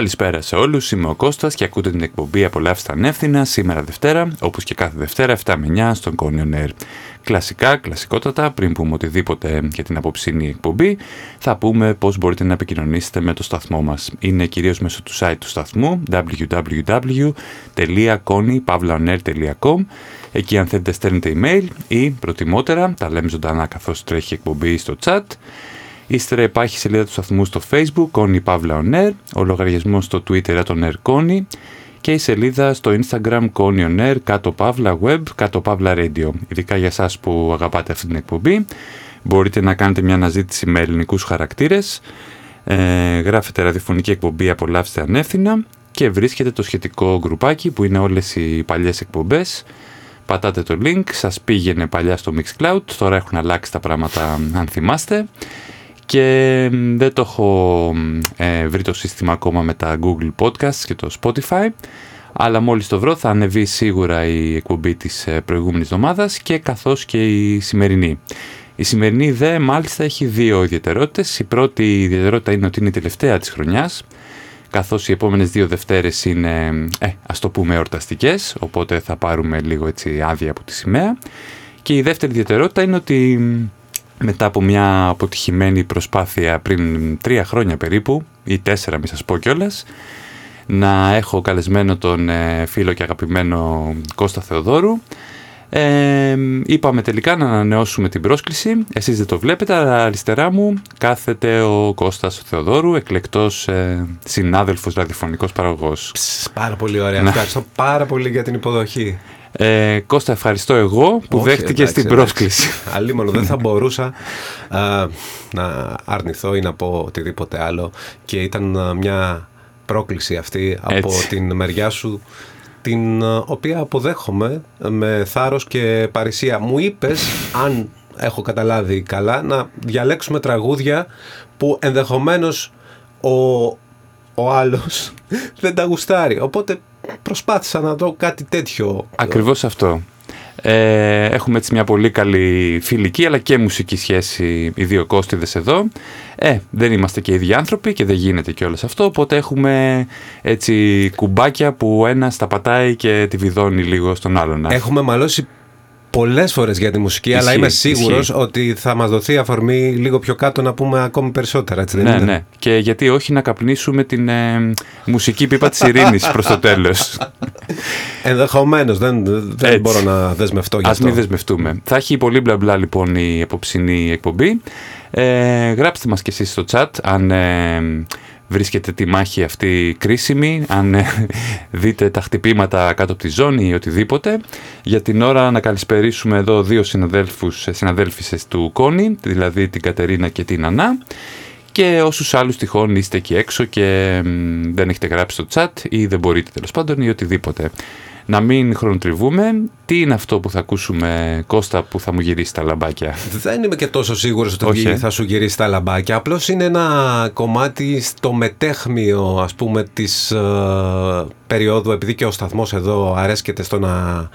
Καλησπέρα σε όλους, είμαι ο Κώστας και ακούτε την εκπομπή «Απολαύστε ανεύθυνα» σήμερα Δευτέρα, όπως και κάθε Δευτέρα 7 με 9 στον Κόνιον Air. Κλασικά, κλασικότατα, πριν πούμε οτιδήποτε για την απόψινή εκπομπή, θα πούμε πώς μπορείτε να επικοινωνήσετε με το σταθμό μας. Είναι κυρίως μέσω του site του σταθμού www.konypavlaonair.com Εκεί αν θέλετε στέλνετε email ή προτιμότερα, τα λέμε ζωντανά καθώς τρέχει εκπομπή στο chat, Ύστερα υπάρχει η σελίδα του σταθμού στο facebook, Κόνη Παύλα On Air, ο λογαριασμός στο Twitter, τον Air Κόνη και η σελίδα στο Instagram, Κόνη On Air, κάτω Παύλα Web, κάτω Παύλα Radio. Ειδικά για εσάς που αγαπάτε αυτή την εκπομπή, μπορείτε να κάνετε μια αναζήτηση με ελληνικούς χαρακτήρες, ε, γράφετε ραδιοφωνική εκπομπή «Απολαύστε ανεύθυνα» και βρίσκετε το σχετικό γκρουπάκι που είναι όλες οι παλιές εκπομπές. Πατάτε το link, σας πήγαινε παλιά στο Mixcloud, τώρα έχουν αλλάξει τα πράγματα αν θυμάστε και δεν το έχω ε, βρει το σύστημα ακόμα με τα Google Podcasts και το Spotify αλλά μόλις το βρω θα ανεβεί σίγουρα η εκπομπή της ε, προηγούμενης εβδομάδας και καθώς και η σημερινή. Η σημερινή δε μάλιστα έχει δύο ιδιαιτερότητες. Η πρώτη ιδιαιτερότητα είναι ότι είναι η τελευταία της χρονιάς καθώς οι επόμενες δύο Δευτέρες είναι, ε, ας το πούμε, εορταστικές, οπότε θα πάρουμε λίγο έτσι άδεια από τη σημαία. Και η δεύτερη ιδιαιτερότητα είναι ότι μετά από μια αποτυχημένη προσπάθεια πριν τρία χρόνια περίπου ή τέσσερα μη σας πω κιόλας να έχω καλεσμένο τον ε, φίλο και αγαπημένο Κώστα Θεοδόρου. Ε, είπαμε τελικά να ανανεώσουμε την πρόσκληση. Εσείς δεν το βλέπετε αλλά αριστερά μου κάθεται ο Κώστας Θεοδόρου εκλεκτός ε, συνάδελφος ραδιοφωνικός παραγωγός. Πάρα πολύ ωραία, ευχαριστώ πάρα πολύ για την υποδοχή ε, Κώστα, ευχαριστώ εγώ που δέχτηκες την πρόσκληση. Αλλήμον, δεν θα μπορούσα να αρνηθώ ή να πω οτιδήποτε άλλο και ήταν μια πρόκληση αυτή από την μεριά σου την οποία αποδέχομαι με θάρρος και παρησία. Μου είπες, αν έχω καταλάβει καλά, να διαλέξουμε τραγούδια που ενδεχομένως ο, ο άλλος δεν τα γουστάρει. Οπότε προσπάθησα να δω κάτι τέτοιο. Ακριβώς αυτό. Ε, έχουμε έτσι μια πολύ καλή φιλική αλλά και μουσική σχέση οι δύο κόστιδες εδώ. Ε, δεν είμαστε και ίδιοι άνθρωποι και δεν γίνεται και όλο αυτό, οπότε έχουμε έτσι κουμπάκια που ένας τα πατάει και τη βιδώνει λίγο στον άλλον. Έχουμε μαλώσει πολλές φορές για τη μουσική, αλλά είμαι σίγουρος ότι θα μας δοθεί αφορμή λίγο πιο κάτω να πούμε ακόμη περισσότερα. Έτσι, δεν ναι, είναι; ναι. Και γιατί όχι να καπνίσουμε την ε, μουσική πίπα της ειρήνης προς το τέλος. Ενδεχομένως. Δεν, δεν μπορώ να δεσμευτώ για Α αυτό. μην δεσμευτούμε. Θα έχει πολύ μπλα μπλα λοιπόν η απόψινή εκπομπή. Ε, γράψτε μας και εσείς στο chat αν ε, βρίσκεται τη μάχη αυτή κρίσιμη, αν ε, δείτε τα χτυπήματα κάτω από τη ζώνη ή οτιδήποτε. Για την ώρα να καλησπερίσουμε εδώ δύο συναδέλφους, ε, συναδέλφισες του Κόνη, δηλαδή την Κατερίνα και την Ανά. Και όσους άλλους τυχόν είστε εκεί έξω και δεν έχετε γράψει στο chat ή δεν μπορείτε τέλος πάντων ή οτιδήποτε να μην χρονοτριβούμε. Τι είναι αυτό που θα ακούσουμε, Κώστα, που θα μου γυρίσει τα λαμπάκια; Δεν είμαι και τόσο σίγουρος ότι Όχι, ε. θα σου γυρίσει τα λαμπάκια. Απλώς είναι ένα κομμάτι στο μετέχμιο, ας πούμε, της ε, περίοδου, επειδή και ο σταθμός εδώ αρέσκεται στο να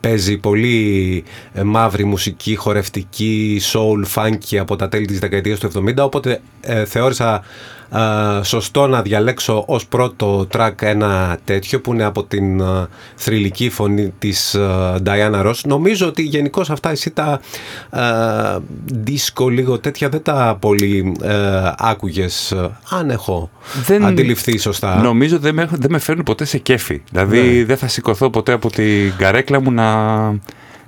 παίζει πολύ ε, μαύρη μουσική, χορευτική, soul, funky από τα τέλη της δεκαετίας του 70, οπότε ε, θεώρησα ε, σωστό να διαλέξω ως πρώτο track ένα τέτοιο που είναι από την ε, θρηλυκή φωνή της ε, Diana Ross. Νομίζω ότι γενικώ αυτά εσύ τα ε, disco λίγο τέτοια δεν τα πολύ ε, άκουγες ε, αν έχω Δεν- αντιληφθεί σωστά. Νομίζω δεν με, έχουν- δεν με φέρνουν ποτέ σε κέφι. Δηλαδή Ναι. δεν θα σηκωθώ ποτέ από την καρέκλα μου να,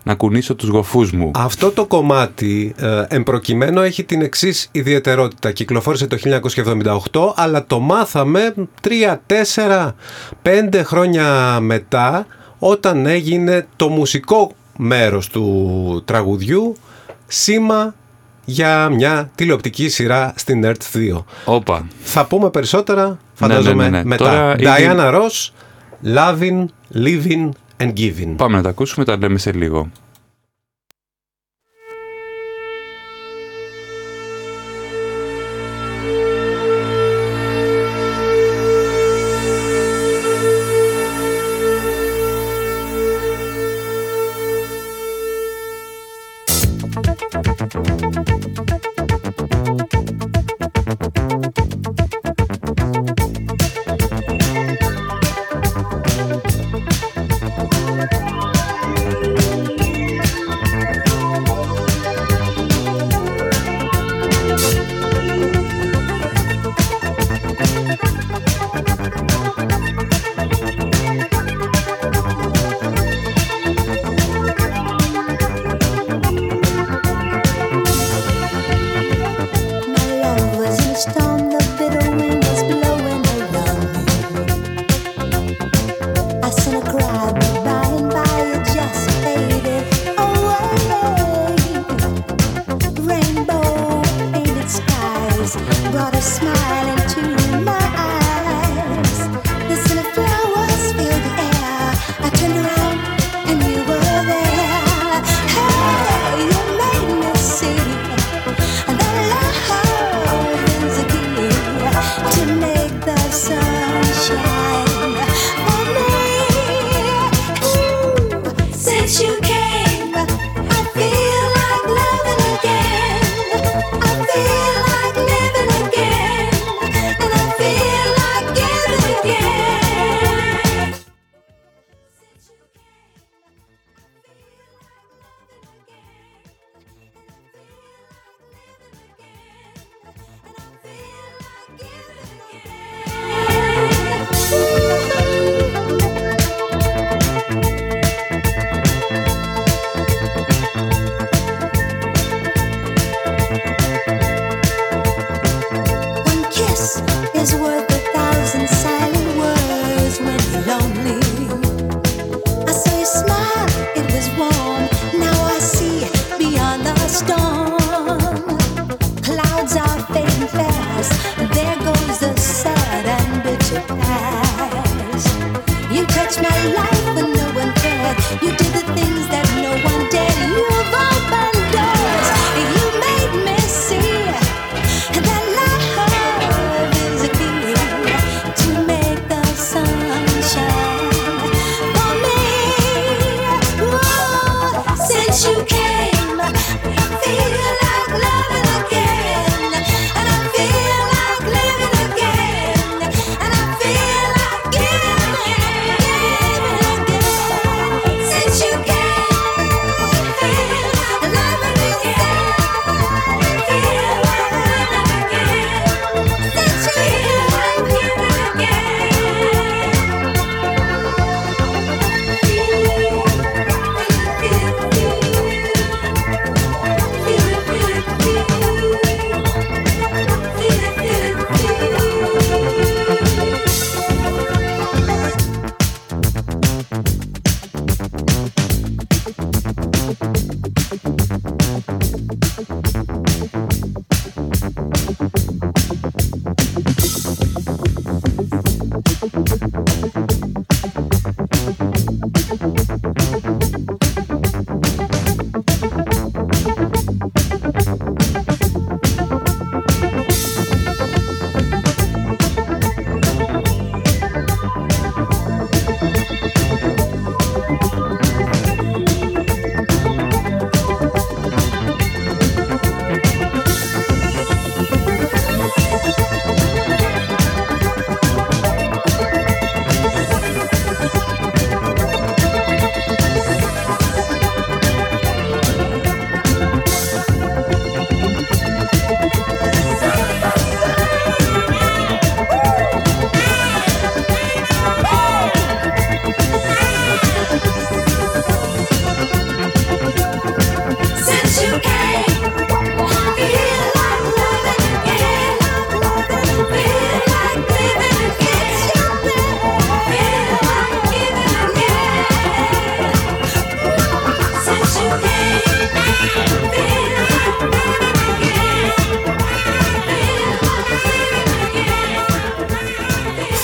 να κουνήσω τους γοφούς μου. Αυτό το κομμάτι ε, εμπροκειμένο έχει την εξής ιδιαιτερότητα. Κυκλοφόρησε το 1978, αλλά το μάθαμε 3, 4, 5 χρόνια μετά, όταν έγινε το μουσικό μέρος του τραγουδιού σήμα για μια τηλεοπτική σειρά στην ERT 2. Όπα. Θα πούμε περισσότερα, φαντάζομαι, ναι, ναι. μετά. Τώρα ήδη- Diana Ross, Loving, Living and Giving. Πάμε να τα ακούσουμε, τα λέμε σε λίγο.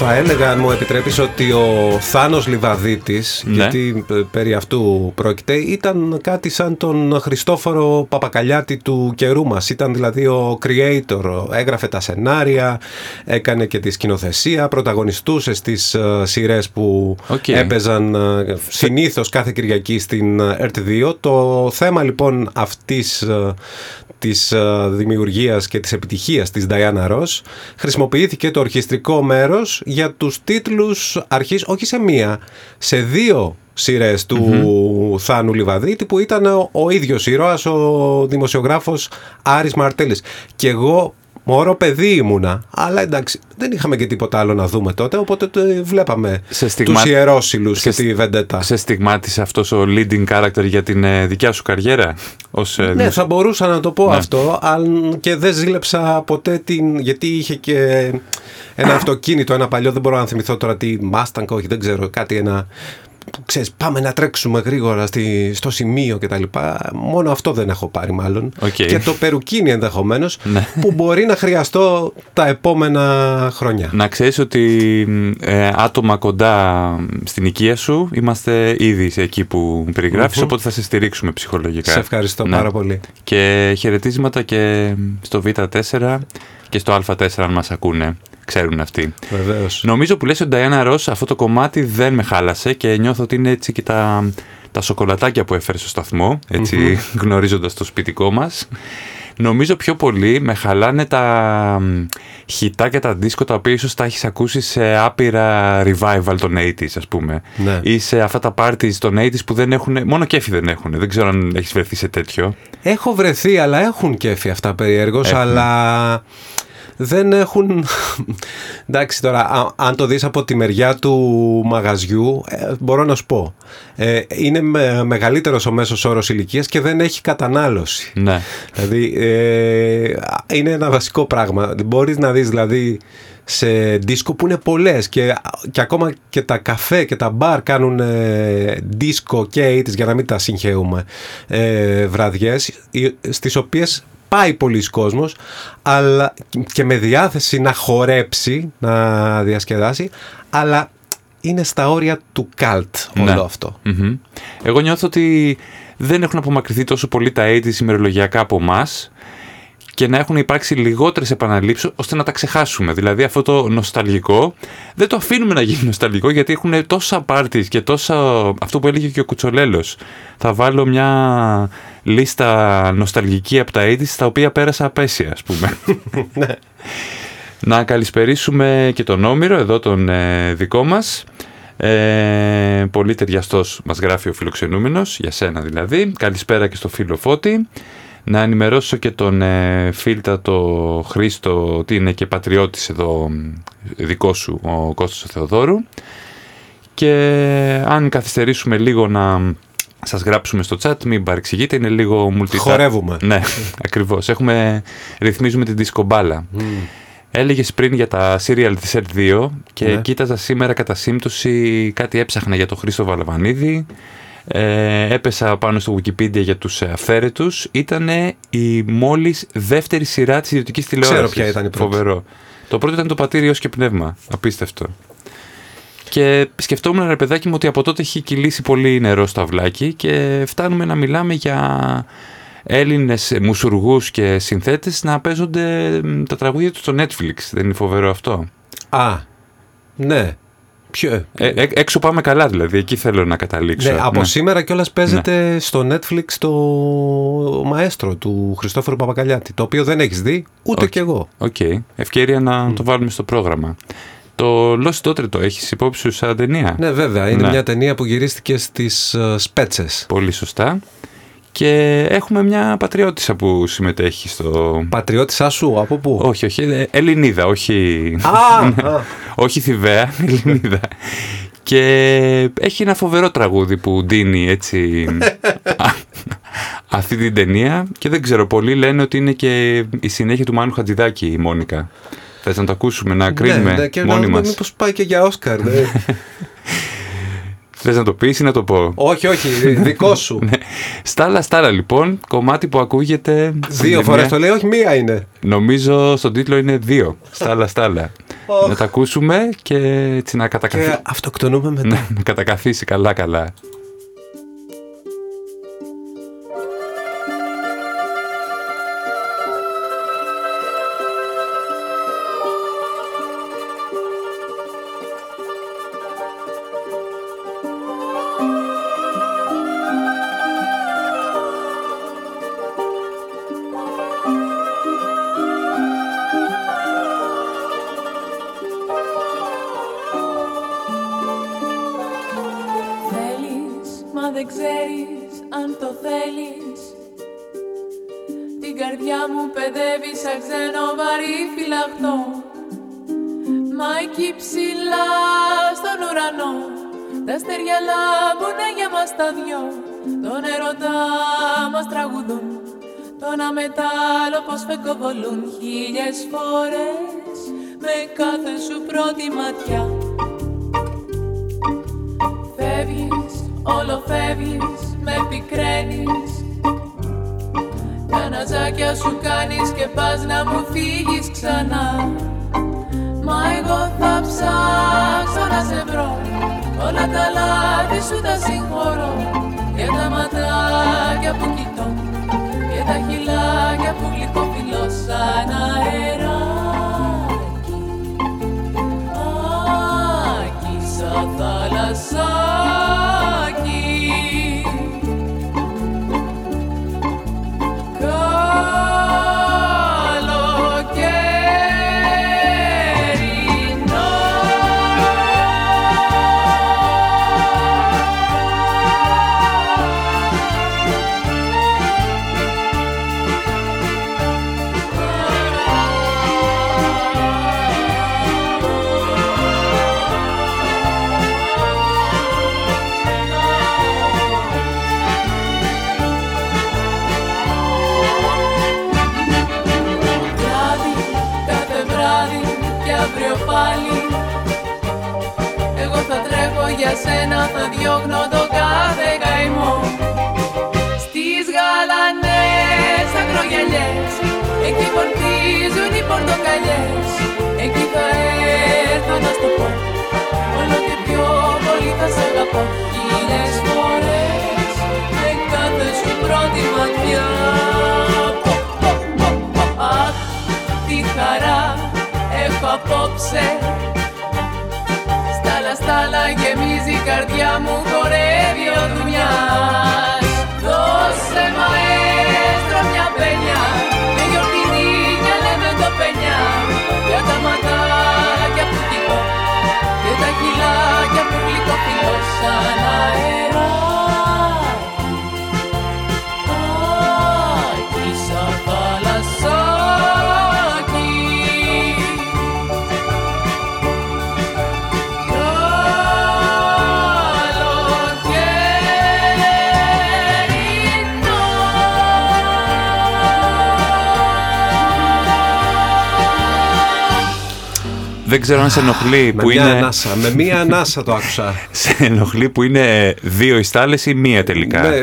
Θα έλεγα, αν μου επιτρέπεις, ότι ο Θάνος Λιβαδίτης, Ναι. γιατί ε, περί αυτού πρόκειται, ήταν κάτι σαν τον Χριστόφορο Παπακαλιάτη του καιρού μας. Ήταν δηλαδή ο creator, έγραφε τα σενάρια, έκανε και τη σκηνοθεσία, πρωταγωνιστούσε στις ε, σειρές που Οκ. έπαιζαν ε, συνήθως κάθε Κυριακή στην ε, ΕΡΤ2. Το θέμα λοιπόν αυτής ε, της ε, δημιουργίας και της επιτυχίας της Diana Ross χρησιμοποιήθηκε το ορχιστρικό μέρος για τους τίτλους αρχής όχι σε μία, σε δύο σειρές του Θάνου Λιβαδίτη που ήταν ο, ο ίδιος ήρωας ο δημοσιογράφος Άρης Μαρτέλης. Και εγώ Μωρό παιδί ήμουνα, αλλά εντάξει, δεν είχαμε και τίποτα άλλο να δούμε τότε, οπότε το βλέπαμε Σε στιγμα- τους ιερόσιλους και σε- τη Βεντέτα. Σε στιγμάτισε αυτός ο leading character για την ε, δικιά σου καριέρα ως ε, Ναι, δημοσιο- θα μπορούσα να το πω Ναι. αυτό, αν και δεν ζήλεψα ποτέ την. Γιατί είχε και ένα αυτοκίνητο, ένα παλιό, δεν μπορώ να θυμηθώ τώρα τι Mustang, όχι, δεν ξέρω, κάτι ένα. Που Ξέρεις, πάμε να τρέξουμε γρήγορα στη, στο σημείο κτλ. Μόνο αυτό δεν έχω πάρει μάλλον. Οκ. Και το περουκίνι ενδεχομένως Ναι. που μπορεί να χρειαστώ τα επόμενα χρόνια. Να ξέρεις ότι ε, άτομα κοντά στην οικία σου είμαστε ήδη σε εκεί που περιγραφεις οπότε θα σε στηρίξουμε ψυχολογικά. Σε ευχαριστώ Ναι. πάρα πολύ. Και χαιρετίσματα και στο Β4 και στο Α4 αν μας ακούνε. Ξέρουν αυτοί. Βεβαίως. Νομίζω που λες ότι Diana Ross αυτό το κομμάτι δεν με χάλασε και νιώθω ότι είναι έτσι και τα, τα σοκολατάκια που έφερε στο σταθμό, έτσι, γνωρίζοντας το σπιτικό μας. Νομίζω πιο πολύ με χαλάνε τα μ, χιτά και τα δίσκο τα οποία ίσως τα έχεις ακούσει σε άπειρα revival των 80s ας πούμε. Ναι. Ή σε αυτά τα parties των 80s που δεν έχουν, μόνο κέφι δεν έχουν. Δεν ξέρω αν έχεις βρεθεί σε τέτοιο. Έχω βρεθεί, αλλά έχουν κέφι αυτά περιέργως, Έχουν. αλλά δεν έχουν... Εντάξει τώρα, α- αν το δεις από τη μεριά του μαγαζιού, ε, μπορώ να σου πω. Ε, είναι με, μεγαλύτερος ο μέσος όρος ηλικίας και δεν έχει κατανάλωση. Ναι. Δηλαδή, ε, είναι ένα βασικό πράγμα. Μπορείς να δεις δηλαδή σε δίσκο που είναι πολλές και, και ακόμα και τα καφέ και τα μπαρ κάνουν ε, δίσκο και 80's για να μην τα συγχαίουμε ε, βραδιές οι- στις οποίες πάει πολλοί κόσμος αλλά και με διάθεση να χορέψει, να διασκεδάσει αλλά είναι στα όρια του καλτ όλο Ναι. αυτό. Μμμ. Εγώ νιώθω ότι δεν έχουν απομακρυνθεί τόσο πολύ τα 80's ημερολογιακά από εμάς και να έχουν υπάρξει λιγότερες επαναλήψεις ώστε να τα ξεχάσουμε. Δηλαδή αυτό το νοσταλγικό δεν το αφήνουμε να γίνει νοσταλγικό γιατί έχουν τόσα πάρτι και τόσα... αυτό που έλεγε και ο Κουτσολέλος. Θα βάλω μια λίστα νοσταλγική από τα 80's στα οποία πέρασα απέσια ας πούμε. Να καλησπερίσουμε και τον Όμηρο, εδώ τον ε, δικό μας. Ε, πολύ ταιριαστός μας γράφει ο φιλοξενούμενος, για σένα δηλαδή. Καλησπέρα και στο φίλο Φώτη. Να ενημερώσω και τον ε, φίλτατο Χρήστο ότι είναι και πατριώτης εδώ μ, δικό σου, ο Κώστας ο Θεοδόρου. Και αν καθυστερήσουμε λίγο να σας γράψουμε στο chat, μην παρεξηγείτε, είναι λίγο multitask. Χορεύουμε. Ναι, ακριβώς. Έχουμε, ρυθμίζουμε την δισκομπάλα. Έλεγες πριν για τα serial της R2 και Ναι. κοίταζα σήμερα κατά σύμπτωση κάτι έψαχνα για τον Χρήστο Βαλαβανίδη. Ε, έπεσα πάνω στο Wikipedia για τους ε, αυθαίρετους. Ήταν η μόλις δεύτερη σειρά της ιδιωτικής τηλεόρασης. ποια ήταν η πρώτη. Φοβερό. Το πρώτο ήταν το πατήριος και πνεύμα. Απίστευτο. Και σκεφτόμουν ρε παιδάκι μου ότι από τότε έχει κυλήσει πολύ νερό στο αυλάκι και φτάνουμε να μιλάμε για Έλληνες μουσουργούς και συνθέτες να παίζονται μ, τα τραγούδια τους στο Netflix. Δεν είναι φοβερό αυτό; Α, ναι. Ποιο, Ε, ε, έξω πάμε καλά δηλαδή, εκεί θέλω να καταλήξω. Ναι, από σήμερα κιόλας παίζεται στο Netflix το μαέστρο του Χριστόφορου Παπακαλιάτη. Το οποίο δεν έχεις δει, ούτε Όχι. κι εγώ. Οκ, ευκαιρία να το βάλουμε στο πρόγραμμα. Το Lost Daughter το έχεις υπόψη σου σαν ταινία; Ναι, βέβαια. Είναι Ναι. μια ταινία που γυρίστηκε στις Σπέτσες. Πολύ σωστά. Και έχουμε μια πατριώτισσα που συμμετέχει στο... Πατριώτισσα, από πού; Όχι, όχι, ε, Ελληνίδα, όχι... Α, α, όχι Θηβαία, Ελληνίδα. Και έχει ένα φοβερό τραγούδι που ντύνει έτσι α- αυτή την ταινία και δεν ξέρω, πολλοί λένε ότι είναι και η συνέχεια του Μάνου Χατζηδάκη η Μόνικα. Θες να το ακούσουμε, να κρίνουμε ναι, ναι, και να μόνοι δούμε μας; μήπως πάει και για Όσκαρ. ναι. Θες να το πεις ή να το πω; όχι, όχι, δικό σου. Ναι. Στάλα στάλα λοιπόν, κομμάτι που ακούγεται... στην Δύο ταινία. φορές το λέει, όχι, μία είναι. Νομίζω στον τίτλο είναι δύο. Στάλα στάλα. να τα ακούσουμε και έτσι να κατακαθίσει. Και αυτοκτονούμε μετά. Ναι, να κατακαθίσει καλά χίλιες φορές με κάθε σου πρώτη ματιά. Φεύγεις, όλο φεύγεις, με πικραίνεις. Τα ναζάκια σου κάνεις και πας να μου φύγεις ξανά. Μα εγώ θα ψάξω να σε βρω. Όλα τα λάθη σου τα συγχωρώ. Για τα ματάκια που κοιτώ Και τα χιλάκια που γλυκώ σένα θα διώχνω το κάθε καημό. Στις γαλανές ακρογιαλιές Εκεί πορτίζουν οι πορτοκαλιές. Εκεί θα έρθω να στο πω Όλο και πιο πολύ θα σ' αγαπώ. Χίλιες φορές Με κάθε σου πρώτη ματιά. Αχ, τι χαρά έχω απόψε στάλα γεμίζει η καρδιά μου χορεύει ο δουλειάς Δώσε μαέστρο μια πένια με γιορτινή μια λέμε το πενιά για τα ματάκια που κοιτώ και τα κιλάκια που γλυκό σαν αέρα Δεν ξέρω αν σε ενοχλεί που είναι. Ανάσα, με μία ανάσα το άκουσα. σε ενοχλεί που είναι δύο οι ή μία τελικά; Ναι,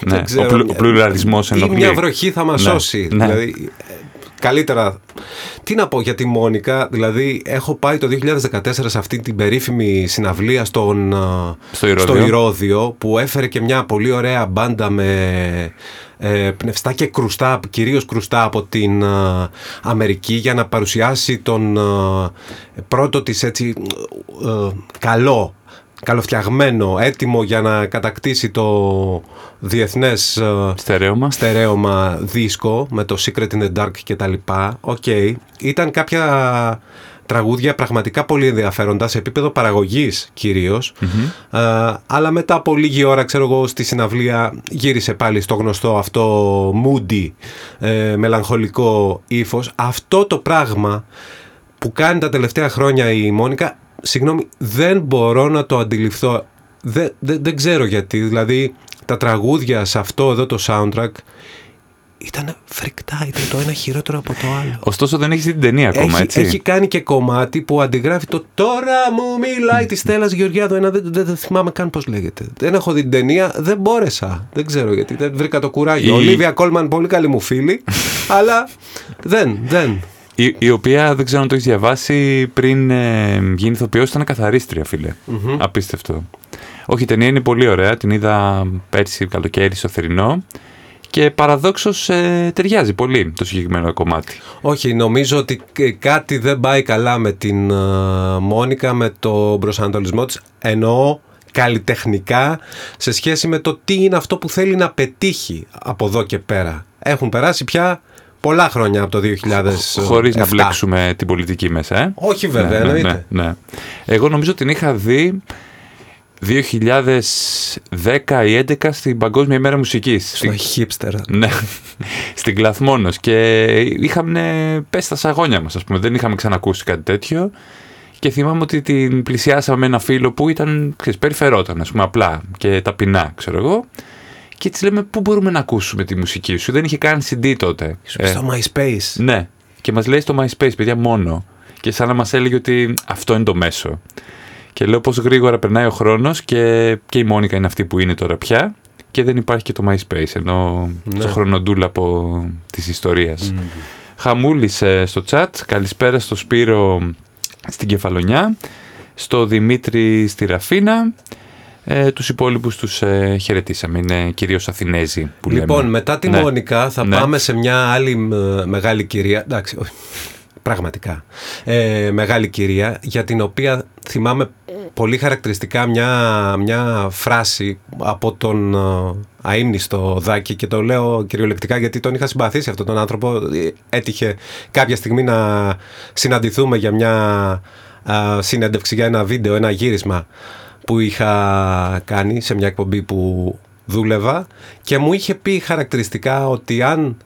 ναι. ξέρω. Ο, πλουραλισμός ενοχλεί. Ή μια βροχή θα μας ναι. σώσει. Ναι. Δηλαδή, καλύτερα. Τι να πω για τη Μόνικα, δηλαδή έχω πάει το 2014 σε αυτή την περίφημη συναυλία στον, στο, στο Ηρώδιο που έφερε και μια πολύ ωραία μπάντα με ε, πνευστά και κρουστά, κυρίως κρουστά από την ε, Αμερική για να παρουσιάσει τον ε, πρώτο της έτσι καλό καλοφτιαγμένο, έτοιμο για να κατακτήσει το διεθνές στερέωμα, στερέωμα δίσκο με το Secret in the Dark και τα λοιπά. Οκ. Okay. Ήταν κάποια τραγούδια πραγματικά πολύ ενδιαφέροντα σε επίπεδο παραγωγής ε, αλλά μετά από λίγη ώρα ξέρω εγώ στη συναυλία γύρισε πάλι στο γνωστό αυτό moody ε, μελαγχολικό ύφος. Αυτό το πράγμα που κάνει τα τελευταία χρόνια η Μόνικα συγγνώμη δεν μπορώ να το αντιληφθώ δεν, δεν, δεν ξέρω γιατί δηλαδή τα τραγούδια σε αυτό εδώ το soundtrack ήταν φρικτά, ήταν το ένα χειρότερο από το άλλο. Ωστόσο δεν έχεις την ταινία ακόμα, έχει, έτσι. Έχει κάνει και κομμάτι που αντιγράφει το Τώρα μου μιλάει τη Στέλλας Γεωργιάδου. Ένα δεν, δεν, θυμάμαι καν πώς λέγεται. Δεν έχω δει την ταινία, δεν μπόρεσα. Δεν ξέρω γιατί, δεν βρήκα το κουράγιο. Η... Ολίβια Κόλμαν, πολύ καλή μου φίλη, αλλά δεν, δεν. Η, η οποία δεν ξέρω αν το έχεις διαβάσει πριν ε, γίνει ηθοποιός, ήταν καθαρίστρια, φίλε. Απίστευτο. Όχι, η ταινία είναι πολύ ωραία. Την είδα πέρσι καλοκαίρι στο θερινό. Και παραδόξως ε, ταιριάζει πολύ το συγκεκριμένο κομμάτι. Όχι, νομίζω ότι κάτι δεν πάει καλά με την ε, Μόνικα, με το προσανατολισμό της. Εννοώ καλλιτεχνικά σε σχέση με το τι είναι αυτό που θέλει να πετύχει από εδώ και πέρα. Έχουν περάσει πια πολλά χρόνια από το 2000. Χωρίς να μπλέξουμε την πολιτική μέσα, ε. Όχι βέβαια, ναι, εννοείται. Ναι, ναι. Εγώ νομίζω την είχα δει 2010 ή 2011 στην Παγκόσμια ημέρα μουσικής. Στο hipster. Ναι, στην Κλαθμόνος και είχαμε πέσει στα σαγόνια μας, ας πούμε. Δεν είχαμε ξανακούσει κάτι τέτοιο. Και θυμάμαι ότι την πλησιάσαμε με ένα φίλο που ήταν, ξέρεις, περιφερόταν, ας πούμε, απλά και ταπεινά, ξέρω εγώ. Και έτσι λέμε, πού μπορούμε να ακούσουμε τη μουσική σου; Δεν είχε καν CD τότε. Ε, στο MySpace. Ναι. Και μας λέει στο MySpace, παιδιά, μόνο. Και σαν να μας έλεγε ότι αυτό είναι το μέσο. Και λέω πώς γρήγορα περνάει ο χρόνος και, και η Μόνικα είναι αυτή που είναι τώρα πια και δεν υπάρχει και το MySpace, ενώ Ναι. στο χρονοτούλα από της ιστορίας. Χαμούλης ε, στο chat, καλησπέρα στο Σπύρο στην Κεφαλονιά, στο Δημήτρη στη Ραφίνα, ε, τους υπόλοιπους τους ε, χαιρετήσαμε, είναι κυρίως Αθηνέζοι που Λοιπόν, λέμε. μετά τη Ναι. Μόνικα θα Ναι. πάμε σε μια άλλη ε, μεγάλη κυρία. Εντάξει, όχι, πραγματικά. Ε, μεγάλη κυρία, για την οποία θυμάμαι πολύ χαρακτηριστικά μια, μια φράση από τον ε, αείμνηστο Δάκη και το λέω κυριολεκτικά γιατί τον είχα συμπαθήσει αυτόν τον άνθρωπο. Ε, Έτυχε κάποια στιγμή να συναντηθούμε για μια ε, συνέντευξη, για ένα βίντεο, ένα γύρισμα που είχα κάνει σε μια εκπομπή που δούλευα και μου είχε πει χαρακτηριστικά ότι αν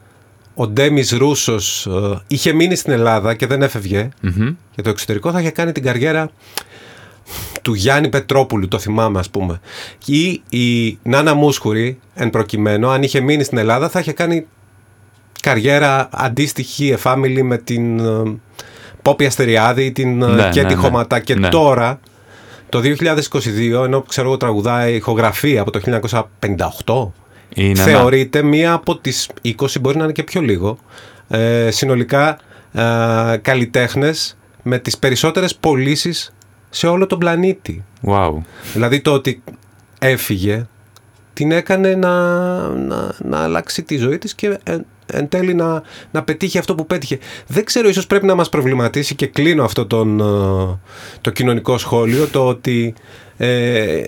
ο Ντέμις Ρούσος ε, είχε μείνει στην Ελλάδα και δεν έφευγε Μμμ. για το εξωτερικό θα είχε κάνει την καριέρα του Γιάννη Πετρόπουλου, το θυμάμαι ας πούμε. Ή η Νάνα Μούσχουρη, εν προκειμένου, αν είχε μείνει στην Ελλάδα θα είχε κάνει καριέρα αντίστοιχη εφάμιλη με την ε, Πόπη Αστεριάδη την, ε, Ναι, και ναι, τη ναι. Χωματά. Και Ναι. τώρα, το 2022, ενώ ξέρω εγώ τραγουδάει ηχογραφία από το 1958, Η Νανά. θεωρείται μία από τις 20, μπορεί να είναι και πιο λίγο, ε, συνολικά ε, καλλιτέχνες με τις περισσότερες πωλήσεις σε όλο τον πλανήτη. Wow. Δηλαδή το ότι έφυγε την έκανε να, να, να αλλάξει τη ζωή της και εν, εν τέλει να, να πετύχει αυτό που πέτυχε. Δεν ξέρω, ίσως πρέπει να μας προβληματίσει και κλείνω αυτό τον, ε, το κοινωνικό σχόλιο, το ότι ε,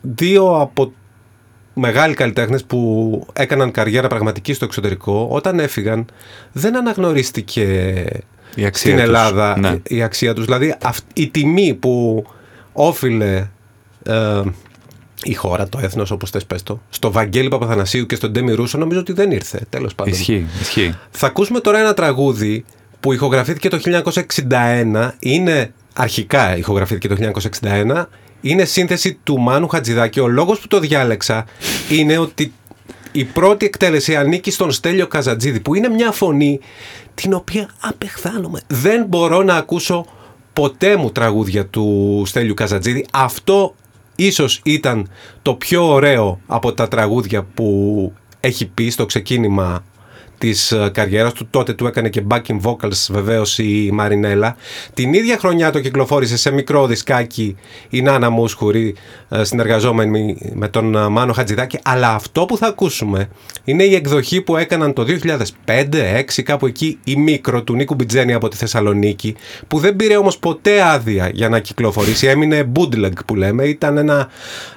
δύο από μεγάλοι καλλιτέχνες που έκαναν καριέρα πραγματική στο εξωτερικό, όταν έφυγαν δεν αναγνωρίστηκε Η αξία στην τους. Ελλάδα Ναι. η αξία τους. Δηλαδή αυ- η τιμή που όφιλε ε, η χώρα, το έθνος όπως θες πες το, στο Βαγγέλη Παπαθανασίου και στον Ντέμι Ρούσο νομίζω ότι δεν ήρθε τέλος πάντων. Ισχύει, ισχύει. Θα ακούσουμε τώρα ένα τραγούδι που ηχογραφήθηκε το 1961, είναι αρχικά ηχογραφήθηκε το 1961, είναι σύνθεση του Μάνου Χατζηδάκη. Ο λόγος που το διάλεξα είναι ότι η πρώτη εκτέλεση ανήκει στον Στέλιο Καζατζίδη, που είναι μια φωνή την οποία απεχθάνομαι. Δεν μπορώ να ακούσω ποτέ μου τραγούδια του Στέλιου Καζατζίδη. Αυτό ίσως ήταν το πιο ωραίο από τα τραγούδια που έχει πει στο ξεκίνημα της ε, καριέρας του. Τότε του έκανε και backing vocals βεβαίως η Μαρινέλα. Την ίδια χρονιά το κυκλοφόρησε σε μικρό δισκάκι η Νάνα Μούσχουρη ε, συνεργαζόμενη με τον ε, Μάνο Χατζηδάκη. Αλλά αυτό που θα ακούσουμε είναι η εκδοχή που έκαναν το 2005-2006 κάπου εκεί η Μίκρο του Νίκου Μπιτζένη από τη Θεσσαλονίκη που δεν πήρε όμως ποτέ άδεια για να κυκλοφορήσει. Έμεινε bootleg που λέμε. Ήταν ένα,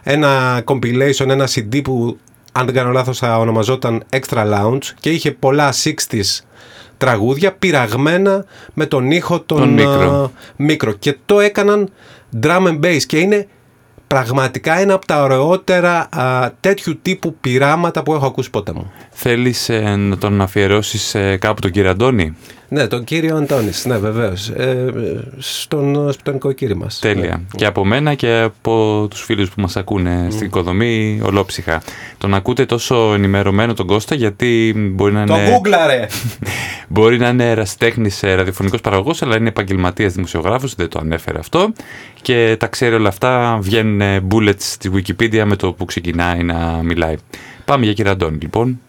ένα compilation, ένα CD που αν δεν κάνω λάθος θα ονομαζόταν Extra Lounge και είχε πολλά 60s τραγούδια πειραγμένα με τον ήχο των Τον Μίκρο. α, Μίκρο και το έκαναν drum and bass και είναι πραγματικά ένα από τα ωραιότερα α, τέτοιου τύπου πειράματα που έχω ακούσει ποτέ μου. Θέλεις ε, να τον αφιερώσεις ε, κάπου τον κύριο Αντώνη; Ναι, τον κύριο Αντώνης, ναι βεβαίως, ε, στον σπιτονικό κύριο μας. Τέλεια. Ναι. Και από μένα και από τους φίλους που μας ακούνε στην οικοδομή ολόψυχα. Τον ακούτε τόσο ενημερωμένο τον Κώστα γιατί μπορεί να Το είναι... γκούγκλαρε! Μπορεί να είναι ερασιτέχνης ραδιοφωνικός παραγωγός, αλλά είναι επαγγελματίας δημοσιογράφος, δεν το ανέφερε αυτό. Και τα ξέρει όλα αυτά, βγαίνουν ε, bullets στη Wikipedia με το που ξεκινάει να μιλάει. Πάμε για κύριο Αντώνη, λοιπόν.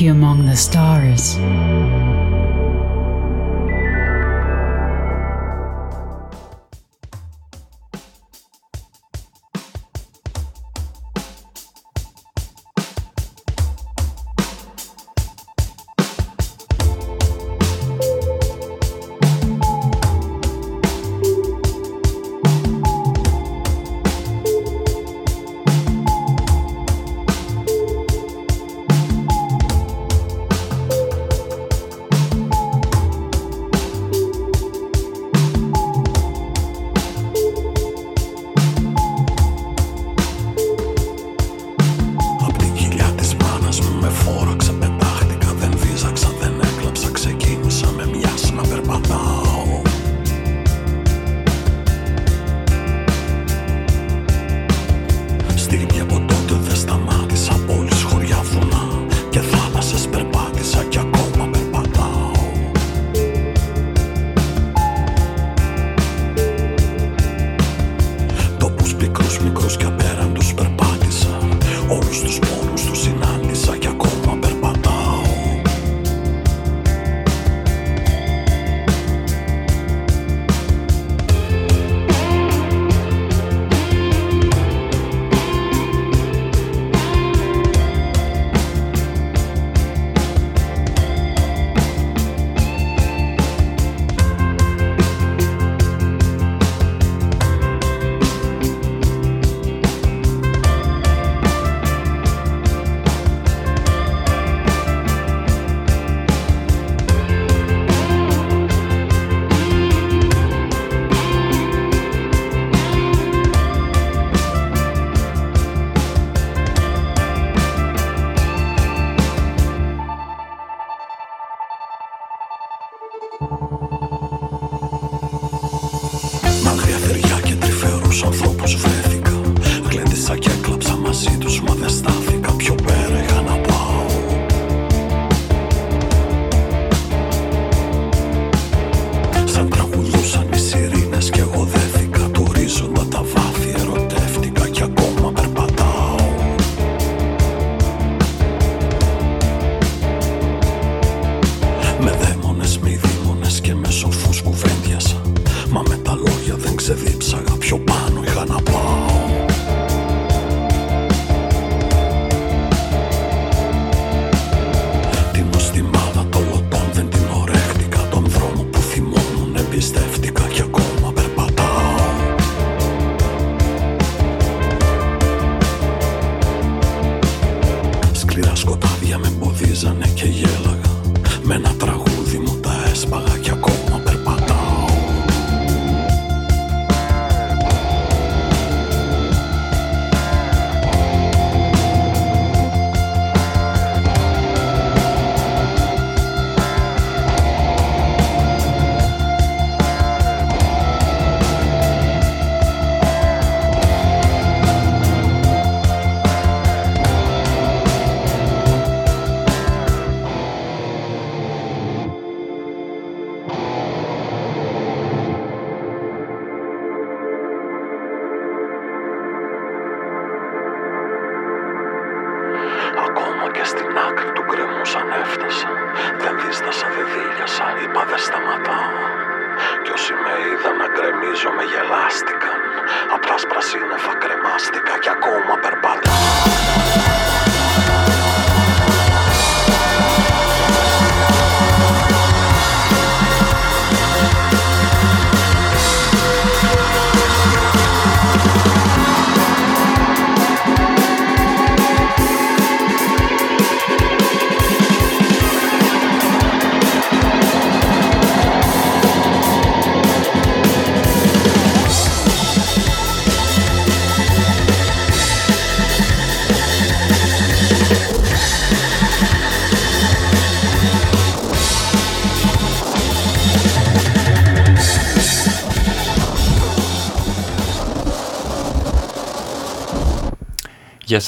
You among the stars.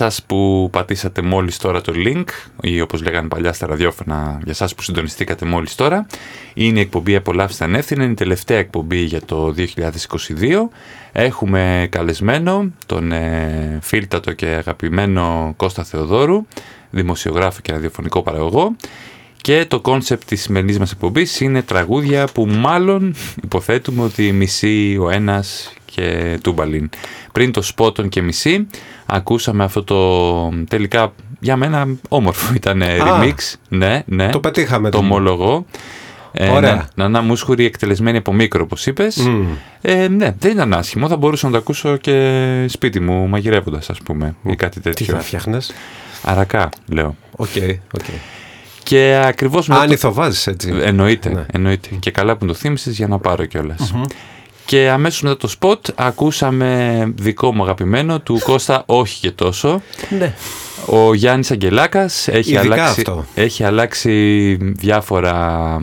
Για σας που πατήσατε μόλις τώρα το link ή όπως λέγανε παλιά στα ραδιόφωνα για σας που συντονιστήκατε μόλις τώρα είναι η εκπομπή Απολαύστε Ανεύθυνα, είναι η τελευταία εκπομπή για το 2022 Έχουμε καλεσμένο τον ε, φίλτατο και αγαπημένο Κώστα Θεοδόρου δημοσιογράφο και ραδιοφωνικό παραγωγό και το concept της σημερινής μας εκπομπής είναι τραγούδια που μάλλον υποθέτουμε ότι μισεί ο ένας και τούμπαλιν. Πριν το σποτ των και μισή ακούσαμε αυτό το τελικά για μένα όμορφο ήταν remix. Ναι, ναι. Το πετύχαμε. Το ομολογώ. Ε, Ωραία. να, να Μούσχουρη εκτελεσμένη από μικρό, όπως είπες. Μμ. Ε, ναι, δεν ήταν άσχημο. Θα μπορούσα να το ακούσω και σπίτι μου μαγειρεύοντας, ας πούμε, ή κάτι Τι τέτοιο. θα φτιάχνες; Αρακά, λέω. Οκ, οκ. Και ακριβώς με Άνηθο βάζεις έτσι. Εννοείται, Ναι. εννοείται. Και καλά που το θύμισες για να πάρω κιόλας. Και αμέσως μετά το σποτ ακούσαμε δικό μου αγαπημένο του Κώστα όχι και τόσο. Ναι. Ο Γιάννης Αγγελάκας έχει Ειδικά αλλάξει, αυτό. έχει αλλάξει διάφορα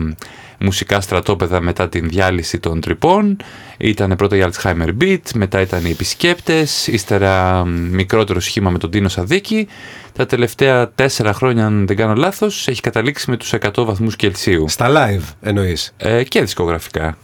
μουσικά στρατόπεδα μετά την διάλυση των τρυπών. Ήταν πρώτα η Alzheimer Beat, μετά ήταν οι επισκέπτες, ύστερα μ, μικρότερο σχήμα με τον Τίνο Σαδίκη. Τα τελευταία τέσσερα χρόνια, αν δεν κάνω λάθος, έχει καταλήξει με τους 100 βαθμούς Κελσίου. Στα live εννοείς. Ε, και δισκογραφικά.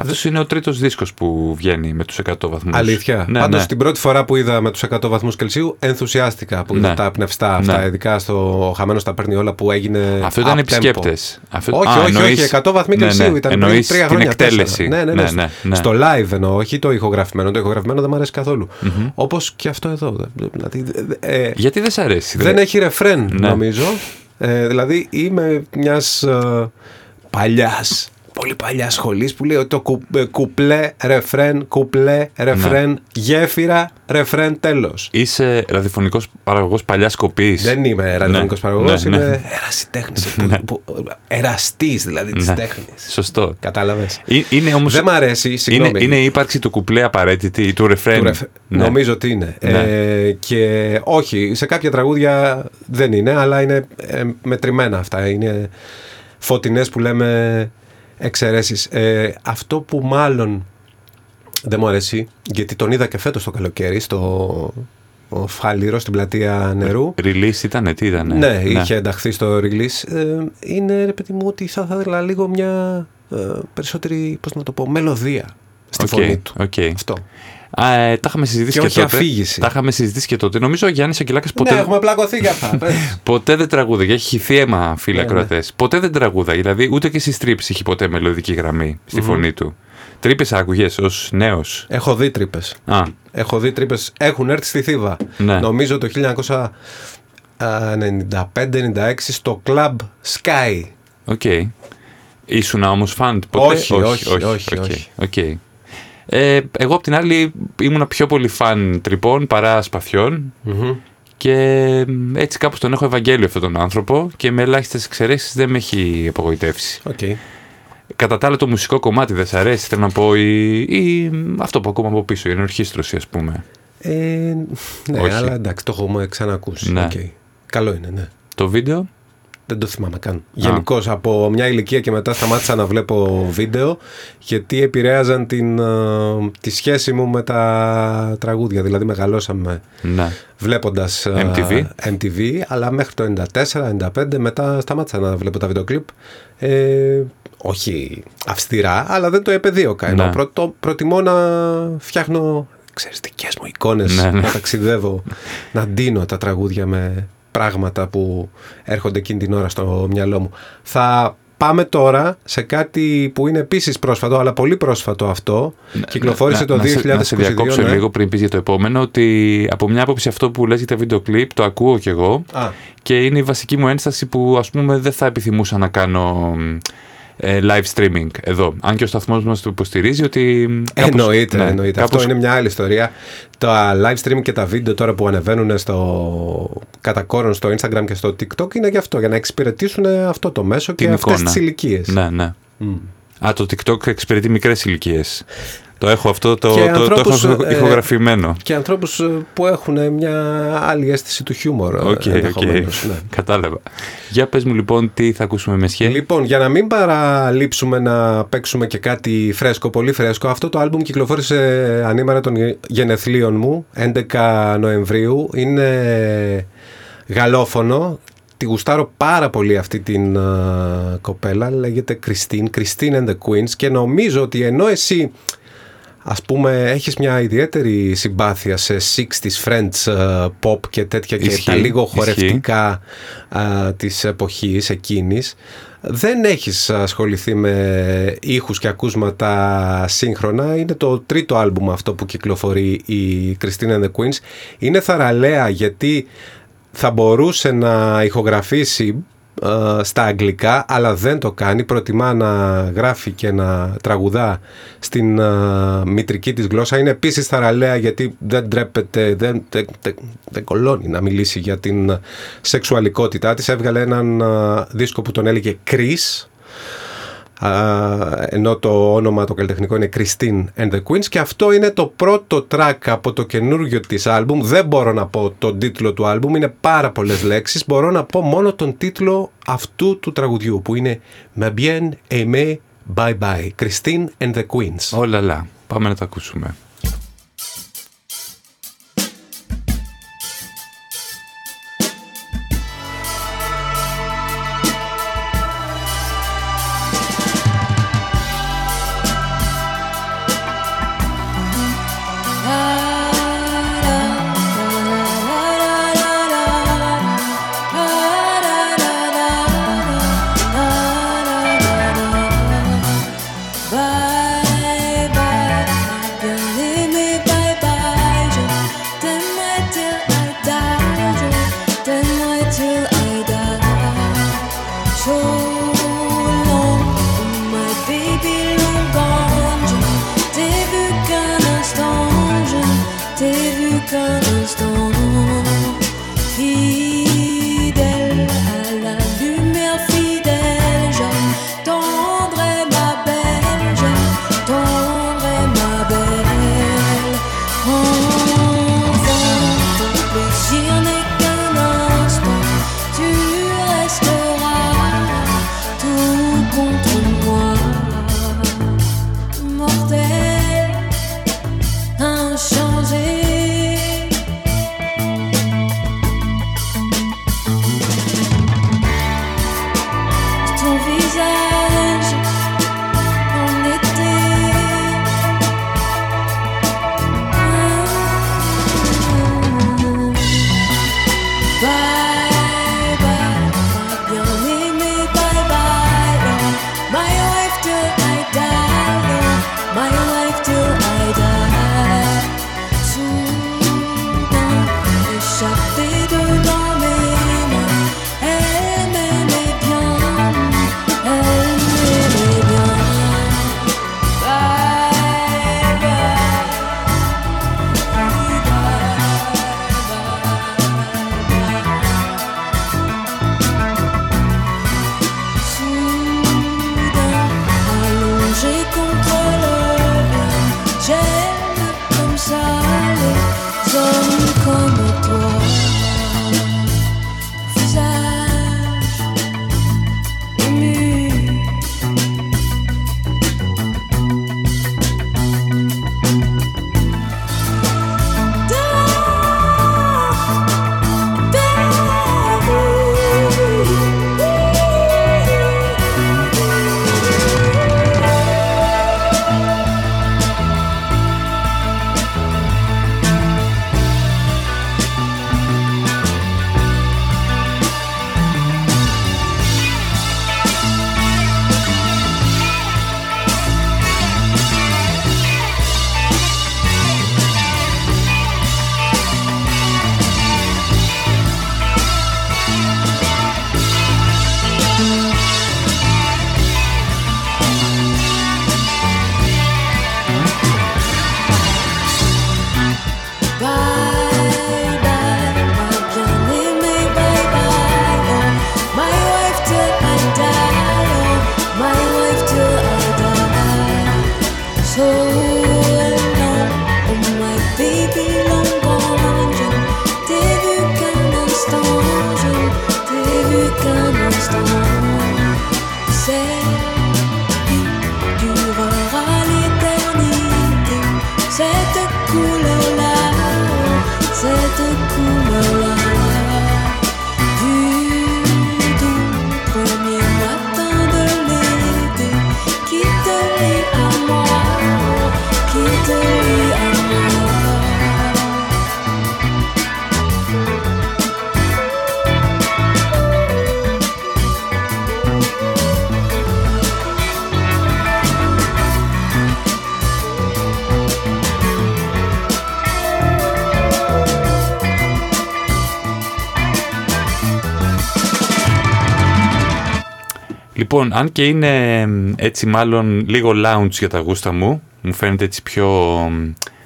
Αυτός είναι ο τρίτος δίσκος που βγαίνει με τους 100 βαθμούς. Αλήθεια. Ναι, Πάντως ναι. την πρώτη φορά που είδα με τους 100 βαθμούς Κελσίου ενθουσιάστηκα που είδα Ναι. τα πνευστά αυτά, Ναι. ειδικά στο Χαμένος τα παίρνει όλα που έγινε Αυτό ήταν up-tempo. επισκέπτες. Αυτό... Όχι, Α, όχι, εννοείς- όχι, 100 βαθμοί Ναι, Κελσίου ναι. ήταν πριν Εννοείς τρία την χρόνια. εκτέλεση. τέσσερα. Ναι, ναι, ναι. ναι, ναι, ναι. Στο live εννοώ, όχι το ηχογραφημένο. Το ηχογραφημένο δεν μου αρέσει καθόλου. Όπως και αυτό εδώ. Δηλαδή, ε, Γιατί δεν σ' αρέσει. δεν έχει ρεφρέν, Ναι. νομίζω. Ε, δηλαδή είμαι μιας ε, παλιάς, πολύ παλιά σχολής που λέει ότι το κου- ε, κουπλέ, ρεφρέν, κουπλέ, ρεφρέν, Ναι. γέφυρα, ρεφρέν, τέλος. Είσαι ραδιοφωνικός παραγωγός παλιάς κοπής. Δεν είμαι ραδιοφωνικός Ναι, παραγωγός, ναι, είμαι ναι. ερασιτέχνης, που- που- εραστής δηλαδή της Ναι. τέχνης. Σωστό. Κατάλαβες. Ε- Είναι όμως... Δεν μ' αρέσει, συγγνώμη. είναι, είναι η ύπαρξη του κουπλέ απαραίτητη, του ρεφρέν. Του ρεφ- Ναι. Νομίζω ότι είναι. Ναι. Ε, και όχι, σε κάποια τραγούδια δεν είναι, αλλά είναι ε, μετρημένα αυτά. Είναι φωτεινές που λέμε εξαιρέσεις. Ε, αυτό που μάλλον δεν μου αρέσει, γιατί τον είδα και φέτος το καλοκαίρι στο ο Φάληρο στην Πλατεία Νερού. Release ήταν, τι ήταν. Ναι, είχε ενταχθεί στο Release. Ε, είναι, ρε παιδί μου, ότι θα ήθελα λίγο μια ε, περισσότερη, πώς να το πω, μελωδία στη Οκ, φωνή του. οκ. Αυτό. Α, ε, τα είχαμε συζητήσει Και και, όχι τότε. αφήγηση. Τα είχαμε συζητήσει και τότε. Νομίζω ο Γιάννης Αγγελάκας ποτέ, Ναι, έχουμε πλακωθεί για αυτά. πες. ποτέ δεν τραγούδαγε. Έχει χυθεί αίμα, φίλε Ναι, ακροατές. Ποτέ δεν τραγούδαγε. Δηλαδή, ούτε και στις Τρύπες είχε ποτέ μελωδική γραμμή στη φωνή του. Τρύπες άκουγες ως νέος; Έχω δει Τρύπες. Α, Έχω δει Τρύπες. Έχουν έρθει στη Θήβα. Ναι. Νομίζω το 1995-96 στο Club Sky. οκ. Ήσουν όμως φαν ποτέ; Όχι, όχι, όχι, οκ, όχι. οκ. Ε, εγώ απ' την άλλη ήμουνα πιο πολύ φαν Τρυπών παρά Σπαθιών και μ, έτσι κάπως τον έχω Ευαγγέλιο αυτόν τον άνθρωπο και με ελάχιστες εξαιρέσεις δεν με έχει απογοητεύσει. Οκ. Κατά τα άλλα το μουσικό κομμάτι δεν σ' αρέσει, θέλω να πω, ή, ή αυτό που ακούμε από πίσω, η ενορχίστρωση ας πούμε. Ε, ναι, Όχι. αλλά εντάξει, το έχουμε ξανακούσει. Ναι. Οκ. Καλό είναι, ναι. Το βίντεο, Δεν το θυμάμαι καν. Γενικώς από μια ηλικία και μετά σταμάτησα να βλέπω βίντεο γιατί επηρέαζαν την, ε, τη σχέση μου με τα τραγούδια. Δηλαδή μεγαλώσαμε ναι. βλέποντας ε, MTV. MTV, αλλά μέχρι το 94-95 μετά σταμάτησα να βλέπω τα βίντεο κλιπ. Ε, όχι αυστηρά, αλλά δεν το επεδίωκα. Ενώ Ναι. πρωτο- προτιμώ να φτιάχνω ξέρεις, δικές μου εικόνες, Ναι, ναι. να ταξιδεύω, να ντύνω τα τραγούδια με πράγματα που έρχονται εκείνη την ώρα στο μυαλό μου. Θα πάμε τώρα σε κάτι που είναι επίσης πρόσφατο, αλλά πολύ πρόσφατο αυτό. Κυκλοφόρησε Να- το να σε- 2022. Να σε διακόψω ναι. λίγο πριν πεις για το επόμενο, ότι από μια άποψη αυτό που λες για τα βίντεο κλιπ το ακούω κι εγώ Α, και είναι η βασική μου ένσταση που ας πούμε δεν θα επιθυμούσα να κάνω ε, live streaming εδώ. Αν και ο σταθμός μας το υποστηρίζει ότι... κάπως- Εννοείται, ναι, εννοείται. κάπως- Αυτό είναι μια άλλη ιστορία. Τα live stream και τα βίντεο τώρα που ανεβαίνουν στο κατά κόρον στο Instagram και στο TikTok είναι γι' αυτό, για να εξυπηρετήσουν αυτό το μέσο και Την αυτές εικόνα. τις ηλικίες. Ναι, ναι. Α, το TikTok εξυπηρετεί μικρές ηλικίες. Το έχω αυτό, το, το, το, έχω ε, ηχογραφημένο. Και ανθρώπους ε, που έχουν μια άλλη αίσθηση του χιούμορ. Οκ, okay, okay. ναι. κατάλαβα. Για πες μου λοιπόν τι θα ακούσουμε με σχέδιο. Λοιπόν, για να μην παραλείψουμε να παίξουμε και κάτι φρέσκο, πολύ φρέσκο, αυτό το άλμπουμ κυκλοφόρησε ανήμερα των γενεθλίων μου, 11 Νοεμβρίου. Είναι γαλλόφωνο Τη γουστάρω πάρα πολύ αυτή την ε, κοπέλα, λέγεται Christine, Christine and the Queens και νομίζω ότι ενώ εσύ ας πούμε έχεις μια ιδιαίτερη συμπάθεια σε 60s French uh, pop και τέτοια και τα λίγο χορευτικά uh, της εποχής εκείνης. Δεν έχεις ασχοληθεί με ήχους και ακούσματα σύγχρονα. Είναι το τρίτο άλμπουμ αυτό που κυκλοφορεί η Christine and the Queens. Είναι θαραλέα γιατί θα μπορούσε να ηχογραφήσει ε, στα αγγλικά αλλά δεν το κάνει. Προτιμά να γράφει και να τραγουδά στην ε, μητρική της γλώσσα. Είναι επίσης θαραλέα γιατί δεν τρέπεται δεν, δεν, δεν, κολώνει να μιλήσει για την σεξουαλικότητά της. Έβγαλε έναν ε, δίσκο που τον έλεγε Chris ενώ το όνομα το καλλιτεχνικό είναι Christine and the Queens και αυτό είναι το πρώτο track από το καινούργιο της άλμπουμ. Δεν μπορώ να πω τον τίτλο του άλμπουμ είναι πάρα πολλές λέξεις. Μπορώ να πω μόνο τον τίτλο αυτού του τραγουδιού που είναι Me bien aimé bye bye Christine and the Queens Όλα πάμε να το ακούσουμε Λοιπόν, αν και είναι έτσι μάλλον λίγο lounge για τα γούστα μου, μου φαίνεται έτσι πιο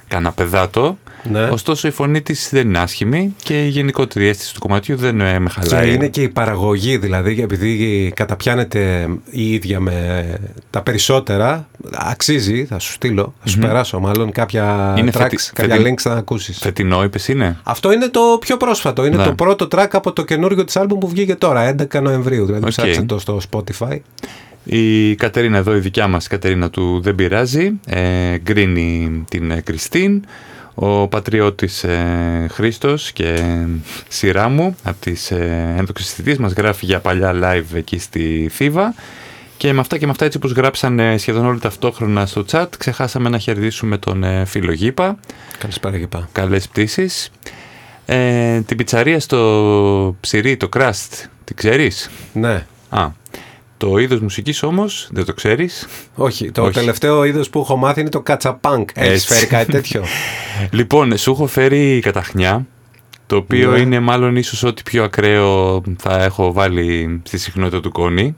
καναπεδάτο, ναι. Ωστόσο η φωνή της δεν είναι άσχημη και η γενικότερη αίσθηση του κομματιού δεν ε, με χαλάει. Και είναι και η παραγωγή δηλαδή, επειδή καταπιάνεται η ίδια με τα περισσότερα, αξίζει, θα σου στείλω, θα σου περάσω μάλλον κάποια είναι tracks, κάποια links να ακούσεις. Φετινό είπες είναι; Αυτό είναι το πιο πρόσφατο, είναι ναι. το πρώτο track από το καινούριο της άλμπουμ που βγήκε τώρα, 11 Νοεμβρίου, δηλαδή okay. ψάξτε το στο Spotify. Η Κατερίνα εδώ, η δικιά μας Κατερίνα του Δεν Πειράζει, ε, γκρίνει την ε, Κριστίν, ο πατριώτης ε, Χρήστος και σειρά μου από τις ε, ενδοξυστητές μας γράφει για παλιά live εκεί στη Θήβα και με αυτά και με αυτά έτσι όπως γράψαν ε, σχεδόν όλοι ταυτόχρονα στο chat ξεχάσαμε να χαιρετήσουμε τον ε, φίλο Γήπα. Καλησπέρα Γήπα. Καλές πτήσεις. Ε, την πιτσαρία στο ψυρί, το Crust, την ξέρεις; Ναι. Α, το είδος μουσικής όμως δεν το ξέρεις; Όχι. Το τελευταίο είδος που έχω μάθει είναι το κατσαπάνκ. Έχεις φέρει κάτι τέτοιο; λοιπόν, σου έχω φέρει καταχνιά. Το οποίο ναι. είναι μάλλον ίσως ό,τι πιο ακραίο θα έχω βάλει στη συχνότητα του κονη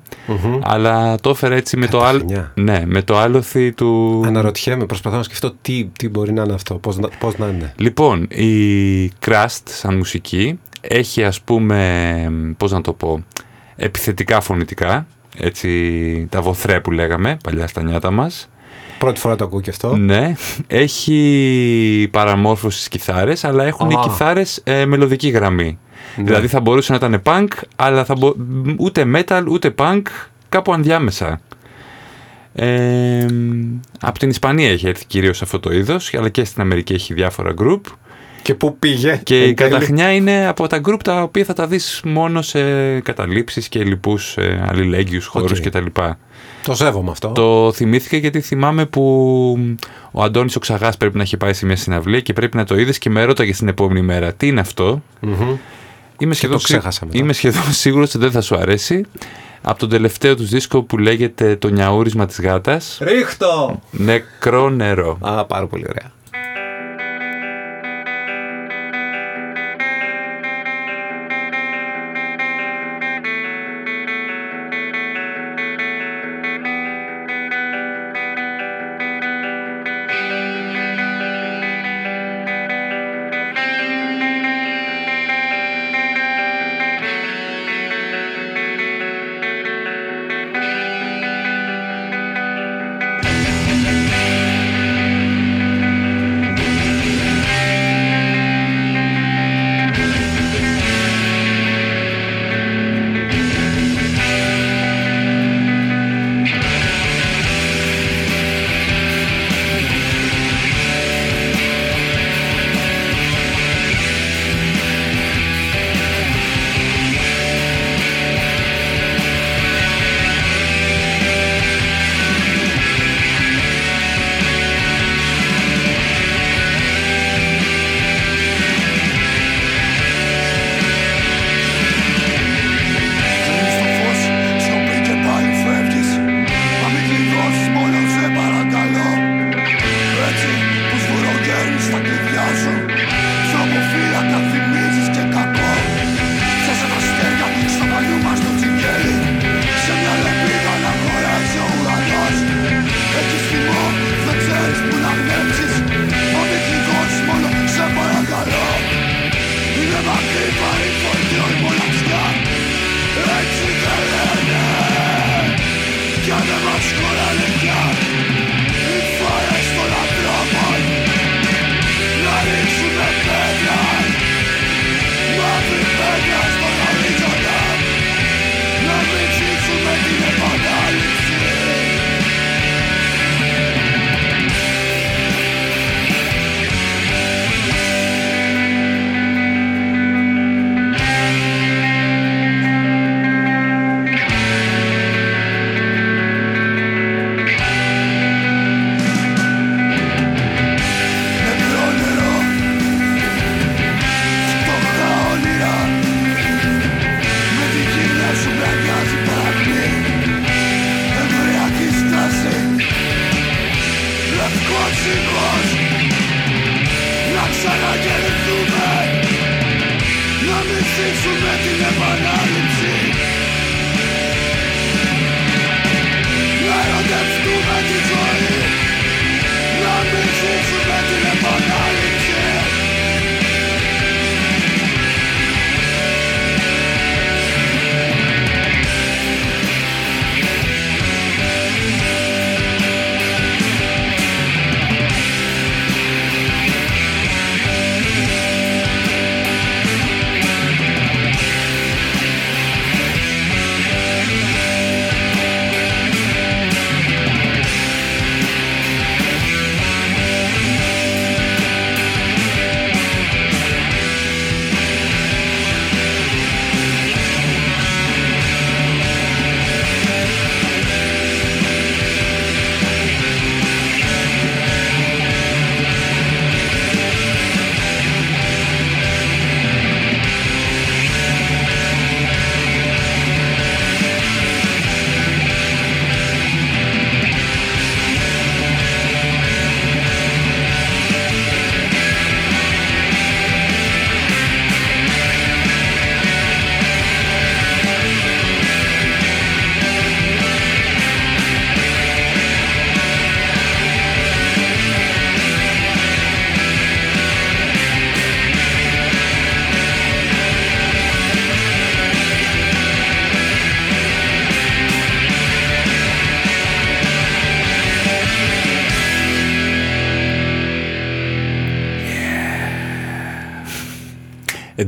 Αλλά το έφερα έτσι με το, άλλο, ναι, με το άλοθη του... Αναρωτιέμαι, προσπαθώ να σκεφτώ τι, τι μπορεί να είναι αυτό, πώς, πώς να είναι. Λοιπόν, η Crust σαν μουσική έχει ας πούμε, πώς να το πω, επιθετικά φωνητικά έτσι τα βοθρέ που λέγαμε παλιά στα νιάτα μας. Πρώτη φορά το ακούω και αυτό. Ναι. Έχει παραμόρφωση στις κιθάρες, αλλά έχουν οι κιθάρες ε, μελωδική γραμμή. Ναι. Δηλαδή θα μπορούσε να ήταν punk, αλλά θα μπο... ούτε metal, ούτε punk, κάπου ανδιάμεσα. Ε, από την Ισπανία έχει έρθει κυρίως αυτό το είδος, αλλά και στην Αμερική έχει διάφορα group. Και πού πήγε. Και η καταχνιά είναι από τα γκρουπ τα οποία θα τα δεις μόνο σε καταλήψεις και λοιπούς ε, αλληλέγγυους χώρους okay. κτλ. Το σέβομαι αυτό. Το θυμήθηκα γιατί θυμάμαι που ο Αντώνης ο Ξαγάς πρέπει να έχει πάει σε μια συναυλία και πρέπει να το είδες και με ρώταγε στην επόμενη μέρα τι είναι αυτό; Mm-hmm. Είμαι σχεδόν, είμαι σχεδόν σίγουρος ότι δεν θα σου αρέσει. Από τον τελευταίο τους δίσκο που λέγεται «Το νιαούρισμα της γάτας». Ρίχτω! Νεκρό νερό. Α, πάρα πολύ ωραία.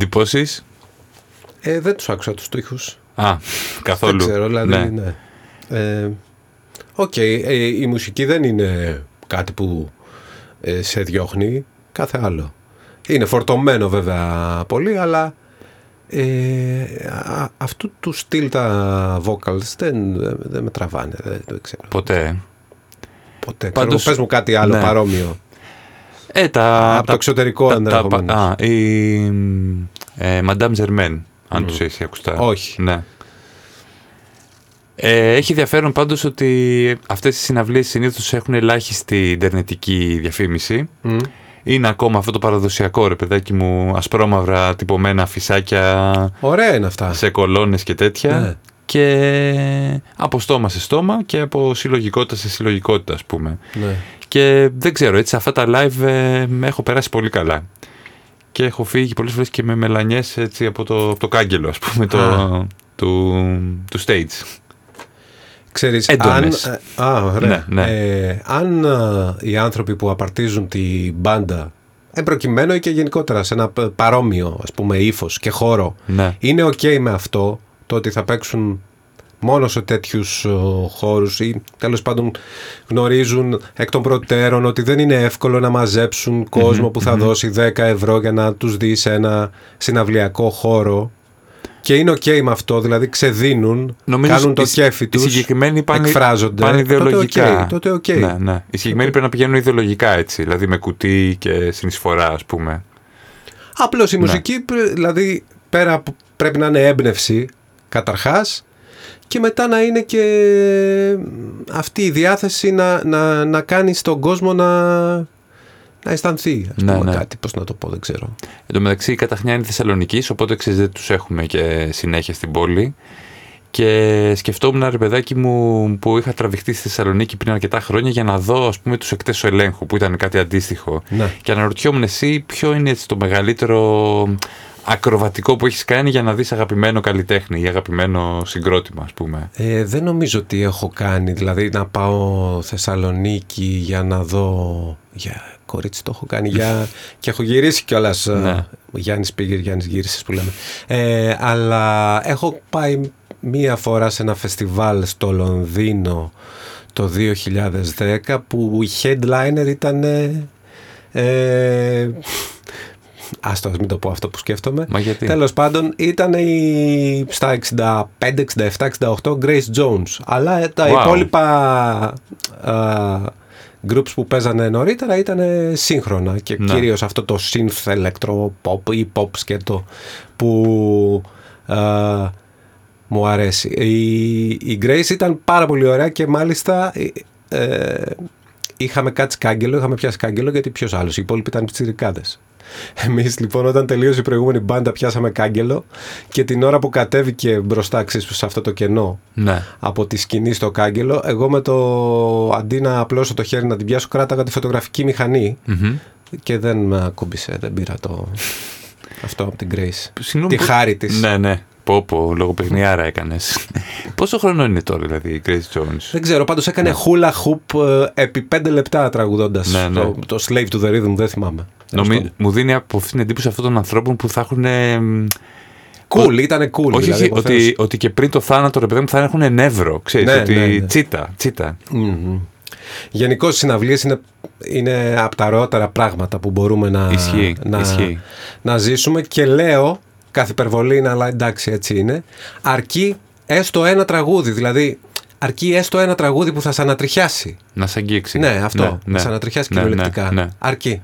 Εντυπώσεις; Ε, δεν τους άκουσα τους στίχους. Α, καθόλου. Δεν ξέρω, δηλαδή, Ναι. ναι. Ε, Οκ, ε, η μουσική δεν είναι κάτι που ε, σε διώχνει, κάθε άλλο. Είναι φορτωμένο βέβαια πολύ, αλλά ε, α- αυτού του στυλ τα vocals δεν, δεν, δεν με τραβάνε, δεν, δεν ξέρω. Ποτέ. Ποτέ. Πάντως- Ξέρω, πες μου κάτι άλλο ναι. παρόμοιο. Ε, τα, Από το εξωτερικό τα- τα- ενδεχομένως. Α, η ε, Madame Germain, αν τους έχει ακουστά. Όχι. Ναι. Ε, έχει ενδιαφέρον πάντως ότι αυτές οι συναυλίες συνήθως έχουν ελάχιστη ιντερνετική διαφήμιση. Μμ. Είναι ακόμα αυτό το παραδοσιακό ρε παιδάκι μου, ασπρόμαυρα τυπωμένα φυσάκια Ωραία είναι αυτά. σε κολόνες και τέτοια. Ναι. Και από στόμα σε στόμα και από συλλογικότητα σε συλλογικότητα ας πούμε. Ναι. Και δεν ξέρω, έτσι αυτά τα live ε, με έχω περάσει πολύ καλά. Και έχω φύγει πολλές φορές και με μελανιές έτσι από το, από το κάγκελο ας πούμε το, Α. του, του stage. Ξέρεις, αν, Έντονες. ε, α, ωραία. Ναι, ναι. Ε, αν ε, οι άνθρωποι που απαρτίζουν τη μπάντα εμπροκειμένου ή και γενικότερα σε ένα π- παρόμοιο ας πούμε ύφος και χώρο Ναι. είναι ok με αυτό το ότι θα παίξουν μόνος σε τέτοιους ε, χώρους ή τέλος πάντων γνωρίζουν εκ των προτέρων ότι δεν είναι εύκολο να μαζέψουν κόσμο που θα δώσει 10 ευρώ για να τους δει σε ένα συναυλιακό χώρο και είναι ok με αυτό, δηλαδή ξεδίνουν, Νομίζω κάνουν το οι- κέφι οι τους, συγκεκριμένοι πάνε, εκφράζονται. πάνε τότε ιδεολογικά. οκ, Τότε οκ. Ναι, ναι. Οι συγκεκριμένοι πρέπει να πηγαίνουν ιδεολογικά έτσι, δηλαδή με κουτί και συνεισφορά ας πούμε. Απλώς Ναι. η μουσική, πρε- δηλαδή πέρα από, πρέπει να είναι έμπνευση καταρχάς και μετά να είναι και αυτή η διάθεση να, να, να κάνει στον κόσμο να, να αισθανθεί ας Ναι, πούμε ναι. κάτι, πώς να το πω, δεν ξέρω. Εν τω μεταξύ η Καταχνιά είναι Θεσσαλονική, οπότε ξέρεις δεν τους έχουμε και συνέχεια στην πόλη. Και σκεφτόμουν ρε παιδάκι μου που είχα τραβηχτεί στη Θεσσαλονίκη πριν αρκετά χρόνια για να δω ας πούμε τους εκτέσου ελέγχου που ήταν κάτι αντίστοιχο. Ναι. Και αναρωτιόμουν εσύ ποιο είναι έτσι, το μεγαλύτερο ακροβατικό που έχεις κάνει για να δεις αγαπημένο καλλιτέχνη ή αγαπημένο συγκρότημα ας πούμε. Ε, δεν νομίζω ότι έχω κάνει, δηλαδή να πάω Θεσσαλονίκη για να δω. Για κορίτσι το έχω κάνει για... και έχω γυρίσει κιόλας. Ναι. Γιάννης πήγε, Γιάννης γύρισε που λέμε. Ε, αλλά έχω πάει μία φορά σε ένα φεστιβάλ στο Λονδίνο το 2010 που η headliner ήταν. Ε, ε, Άστο, ας μην το πω αυτό που σκέφτομαι. Μα γιατί; Τέλος πάντων, ήταν η, στα 65, 67, 68 Grace Jones. Αλλά ε, τα Wow. υπόλοιπα α, groups που παίζανε νωρίτερα ήταν σύγχρονα και Ναι. κυρίως αυτό το synth electro pop ή pop σκέτο που α, μου αρέσει. Η, η Grace ήταν πάρα πολύ ωραία και μάλιστα ε, ε, είχαμε κάτι σκάγγελο, είχαμε πιάσει κάγκελο γιατί ποιος άλλος, οι υπόλοιποι ήταν πιτσιρικάδες. Εμείς λοιπόν όταν τελείωσε η προηγούμενη μπάντα πιάσαμε κάγκελο και την ώρα που κατέβηκε μπροστά ξέρεις, σε αυτό το κενό Ναι. από τη σκηνή στο κάγκελο εγώ με το αντί να απλώσω το χέρι να την πιάσω κράταγα τη φωτογραφική μηχανή Μμμ. και δεν με ακούμπησε, δεν πήρα το αυτό από την Grace. Συγγνώμη, Τη πώς- χάρη της. Ναι, ναι. Πω, πω, λογοπαιγνιάρα έκανες. Πόσο χρόνο είναι τώρα δηλαδή η Grace Jones; Δεν ξέρω, πάντως έκανε hula hoop ε, επί πέντε λεπτά τραγουδώντας Ναι, ναι. Το, το Slave to the Rhythm, δεν θυμάμαι. Νομί... Μου δίνει από αυτήν την εντύπωση αυτών των ανθρώπων που θα έχουν. ε, μ, Cool, ήταν cool. όχι, δηλαδή, όχι, ότι, υποθέτω. ότι και πριν το θάνατο, ρε παιδί μου, θα έχουν νεύρο. Ξέρεις, Ναι, ότι ναι, ναι. τσίτα, τσίτα. Μμμ. Γενικώς οι συναυλίες είναι, είναι από τα ωραιότερα πράγματα που μπορούμε να, Ισχύει, να, ισχύει. να ζήσουμε και λέω, κάθε υπερβολή είναι αλλά εντάξει έτσι είναι, αρκεί έστω ένα τραγούδι, δηλαδή αρκεί έστω ένα τραγούδι που θα σε ανατριχιάσει. Να σε αγγίξει. Ναι, αυτό, Ναι, να ναι. σε ανατριχιάσει Ναι, κυριολεκτικά. ναι, ναι. Αρκεί.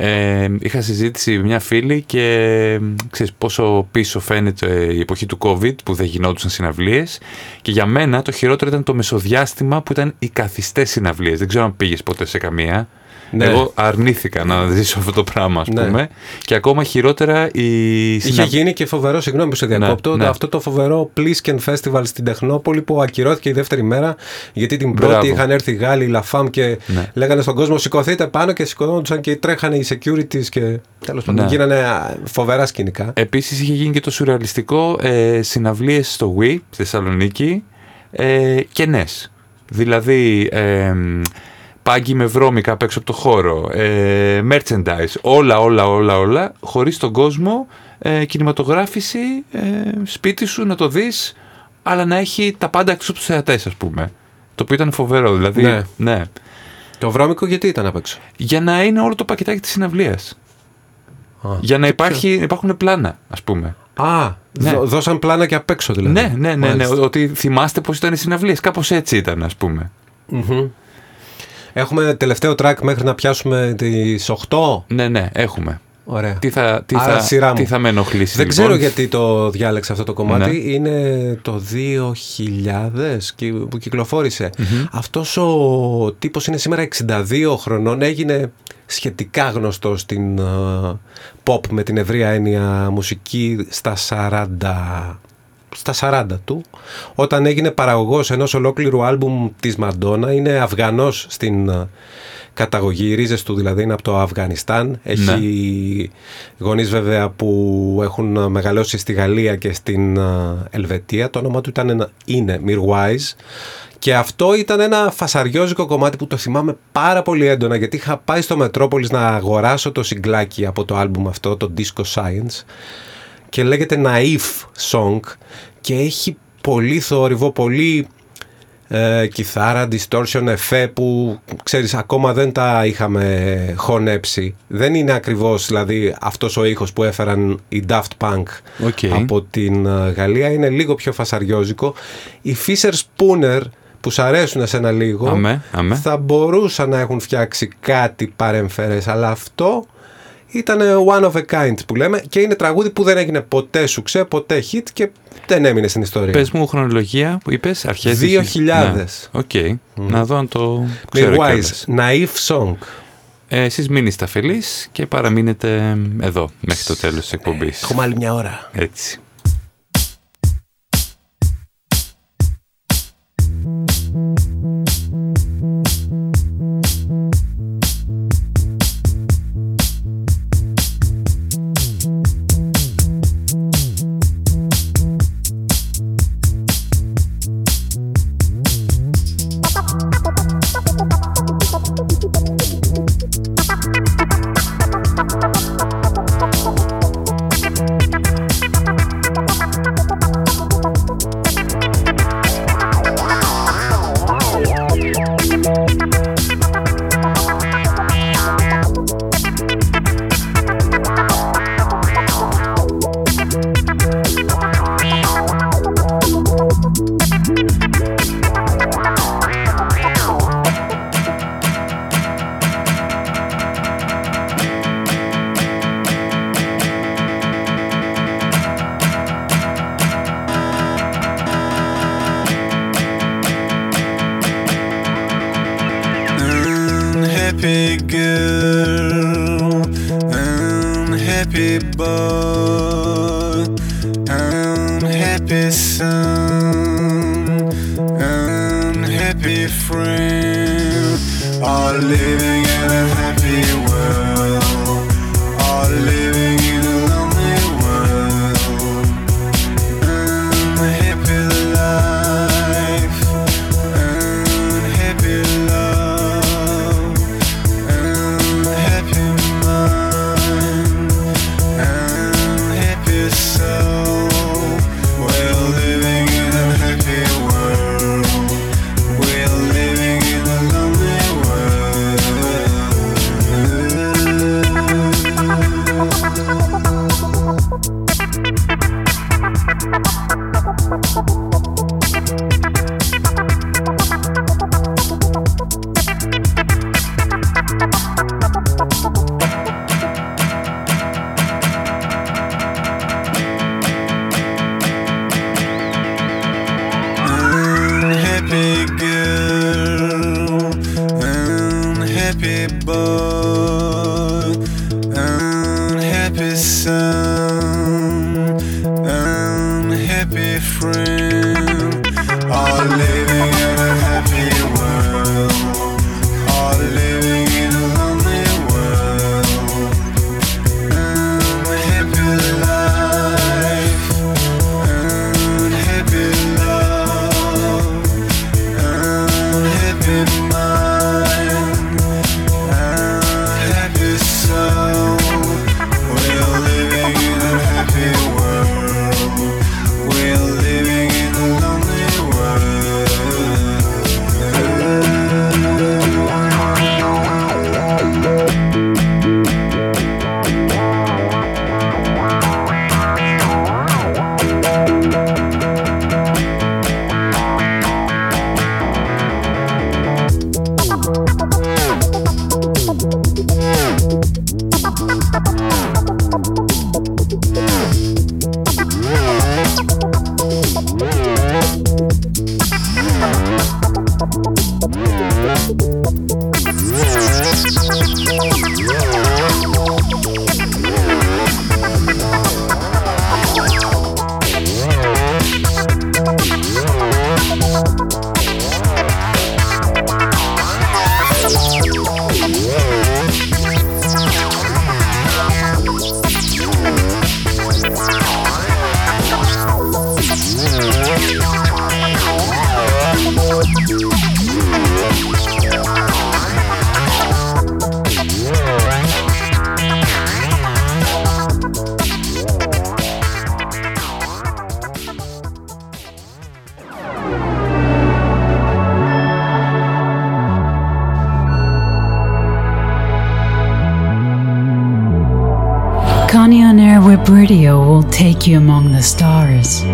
Ε, είχα συζήτηση με μια φίλη και ε, ξέρεις πόσο πίσω φαίνεται η εποχή του COVID που δεν γινόντουσαν συναυλίες και για μένα το χειρότερο ήταν το μεσοδιάστημα που ήταν οι καθιστές συναυλίες. Δεν ξέρω αν πήγες ποτέ σε καμία. Ναι. Εγώ αρνήθηκα να ζήσω αυτό το πράγμα ας Ναι. πούμε και ακόμα χειρότερα η Είχε συνα- γίνει και φοβερό, συγγνώμη που σε διακόπτω, ναι. αυτό το φοβερό Plisken Festival στην Τεχνόπολη που ακυρώθηκε η δεύτερη μέρα γιατί την πρώτη Μπράβο. είχαν έρθει οι Γάλλοι, η Λαφάμ και Ναι. λέγανε στον κόσμο σηκωθείτε πάνω και σηκωνόντουσαν και τρέχανε οι securities και τέλος πάντων Ναι. γίνανε α, φοβερά σκηνικά. Επίσης είχε γίνει και το σουρεαλιστικό ε, συναυλίες στο Wii στη Θεσσαλονίκη ε, κενές. Δηλαδή ε, πάγκι με βρώμικα απ' έξω από το χώρο, ε, merchandise, όλα όλα όλα όλα χωρίς τον κόσμο ε, κινηματογράφηση ε, σπίτι σου να το δεις αλλά να έχει τα πάντα εκτός από τους θεατές ας πούμε. Το οποίο ήταν φοβερό δηλαδή. Ναι. ναι. Το βρώμικο γιατί ήταν απ' έξω; Για να είναι όλο το πακετάκι της συναυλίας. Α, Για να και υπάρχει, υπάρχουν πλάνα ας πούμε. ποιο- Α, Ναι. δώ- δώσαν πλάνα και απ' έξω δηλαδή. Ναι, ναι, ναι, ναι, Μάλιστα. ότι θυμάστε πώς ήταν οι συναυλίες. Κάπως έτσι ήταν ας πούμε. Μμμ. Έχουμε τελευταίο track μέχρι να πιάσουμε τις 8. Ναι, ναι, έχουμε. Ωραία. Τι θα, τι Άρα θα, σειρά μου. τι θα με ενοχλήσει Δεν λοιπόν; ξέρω γιατί το διάλεξα αυτό το κομμάτι. Ναι. Είναι το 2000 και- που κυκλοφορησε Αυτός ο τύπος είναι σήμερα 62 χρονών. Έγινε σχετικά γνωστός στην ε, pop με την ευρεία έννοια μουσική στα 40 στα 40 του όταν έγινε παραγωγός ενός ολόκληρου άλμπουμ της Μαντόνα είναι Αφγανός στην ε, καταγωγή, οι ρίζες του δηλαδή είναι από το Αφγανιστάν. Έχει γονείς βέβαια που έχουν ε, μεγαλώσει στη Γαλλία και στην ε, Ελβετία. Το όνομα του ήταν ένα, είναι Mirwise και αυτό ήταν ένα φασαριόζικο κομμάτι που το θυμάμαι πάρα πολύ έντονα γιατί είχα πάει στο Μετρόπολης να αγοράσω το συγκλάκι από το άλμπουμ αυτό, το Disco Science και λέγεται Naive Song και έχει πολύ θόρυβο, πολύ ε, κιθάρα, distortion, εφέ που ξέρεις ακόμα δεν τα είχαμε χωνέψει. Δεν είναι ακριβώς δηλαδή αυτός ο ήχος που έφεραν οι Daft Punk OK. από την ε, Γαλλία. Είναι λίγο πιο φασαριόζικο. Οι Fischerspooner που σ' αρέσουν εσένα λίγο Αμέ, αμέ. θα μπορούσαν να έχουν φτιάξει κάτι παρεμφερές αλλά αυτό ήταν one of a kind που λέμε και είναι τραγούδι που δεν έγινε ποτέ σουξέ, ποτέ hit και δεν έμεινε στην ιστορία. Πες μου χρονολογία που είπες, αρχές 2000. Ναι. Οκ, να δω αν το ξέρω Mirwais, κιόλας. naive song. Ε, εσείς μείνετε αφελείς και παραμείνετε εδώ μέχρι το τέλος της εκπομπής. Έχουμε άλλη μια ώρα. Έτσι. Take you among the stars.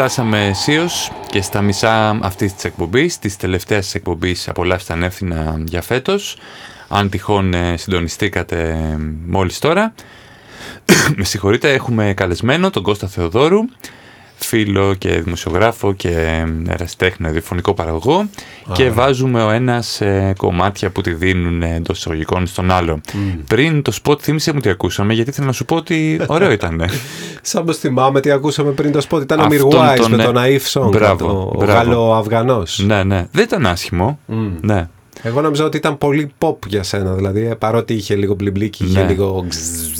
Φτάσαμε αισίως και στα μισά αυτής της εκπομπής, της τελευταίας της εκπομπής απολαύστα ανεύθυνα για φέτος. Αν τυχόν ε, συντονιστήκατε ε, μόλις τώρα. Με συγχωρείτε, έχουμε καλεσμένο τον Κώστα Θεοδόρου, φίλο και δημοσιογράφο και ερασιτέχνη ραδιοφωνικό παραγωγό και βάζουμε ο ένας ε, κομμάτια που τη δίνουν εντός εισαγωγικών στον άλλο. Πριν το spot θύμισε μου τι ακούσαμε γιατί ήθελα να σου πω ότι ωραίο ήταν. Σαν πως θυμάμαι τι ακούσαμε πριν το σπότ. Ήταν ο Αυτόν Μιρουάης τον, με ε, τον Aif Song, μπράβο, το- ο μπράβο. Γάλλο-Αφγανός. ναι, ναι. Δεν ήταν άσχημο. Ναι. Εγώ νόμιζα ότι ήταν πολύ pop για σένα, δηλαδή ε, παρότι είχε λίγο μπλιμπλίκι, είχε Ναι. λίγο...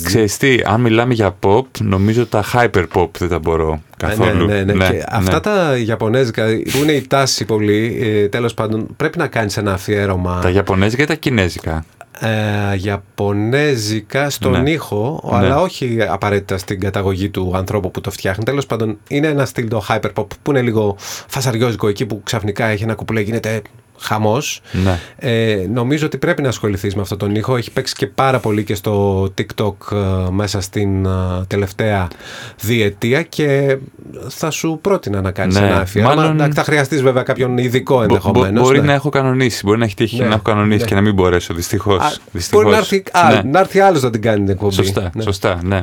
Ξέρεις τι, αν μιλάμε για pop, νομίζω τα hyper pop δεν τα μπορώ καθόλου. Ναι, ναι, ναι. και αυτά ναι. τα Ιαπωνέζικα που είναι η τάση πολύ, ε, τέλος πάντων, πρέπει να κάνεις ένα αφιέρωμα. Τα Ιαπωνέζικα ή τα Κινέζικα; ε, Ιαπωνέζικα στον Ναι. ήχο, Ναι. αλλά όχι απαραίτητα στην καταγωγή του ανθρώπου που το φτιάχνει. Τέλος πάντων, είναι ένα στυλ το hyperpop που είναι λίγο φασαριόζικο εκεί που ξαφνικά έχει ένα κουπλέ, γίνεται χαμός. Ναι. Ε, νομίζω ότι πρέπει να ασχοληθείς με αυτόν τον ήχο. Έχει παίξει και πάρα πολύ και στο TikTok ε, μέσα στην ε, τελευταία διετία και θα σου πρότεινα να κάνεις Ναι, ένα αφιέρωμα. μάλλον- Εντάξει, Θα χρειαστείς βέβαια κάποιον ειδικό Μπο- μπο- ενδεχομένως. μπορεί ναι. να έχω κανονίσει, μπορεί να έχει τύχει Ναι, να έχω κανονίσει ναι. και να μην μπορέσω, δυστυχώς. Α, Μπορεί να έρθει, α, να έρθει άλλος να την κάνει την εκπομπή. Σωστά, Ναι. σωστά, ναι.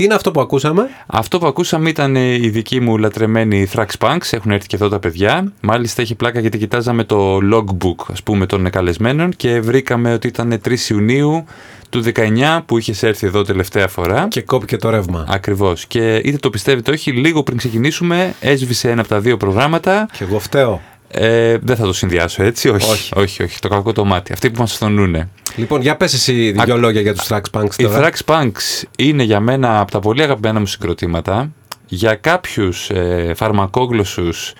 Τι είναι αυτό που ακούσαμε; Αυτό που ακούσαμε ήταν ε, η δική μου λατρεμένη Thrax Punks. Έχουν έρθει και εδώ τα παιδιά. Μάλιστα έχει πλάκα γιατί κοιτάζαμε το logbook ας πούμε των καλεσμένων και βρήκαμε ότι ήταν 3 Ιουνίου του 19 που είχες έρθει εδώ τελευταία φορά. Και κόπηκε το ρεύμα. Ακριβώς. Και είτε το πιστεύετε όχι, λίγο πριν ξεκινήσουμε έσβησε ένα από τα δύο προγράμματα. Και εγώ φταίω. Ε, δεν θα το συνδυάσω έτσι, όχι, Όχι. όχι, όχι, το κακό το μάτι. Αυτοί που μας φθονούνε. Λοιπόν, για πες εσύ δύο λόγια για τους Trax Punks Η τώρα. Thrax Punks είναι για μένα από τα πολύ αγαπημένα μου συγκροτήματα. Για κάποιους ε, φαρμακόγλωσσους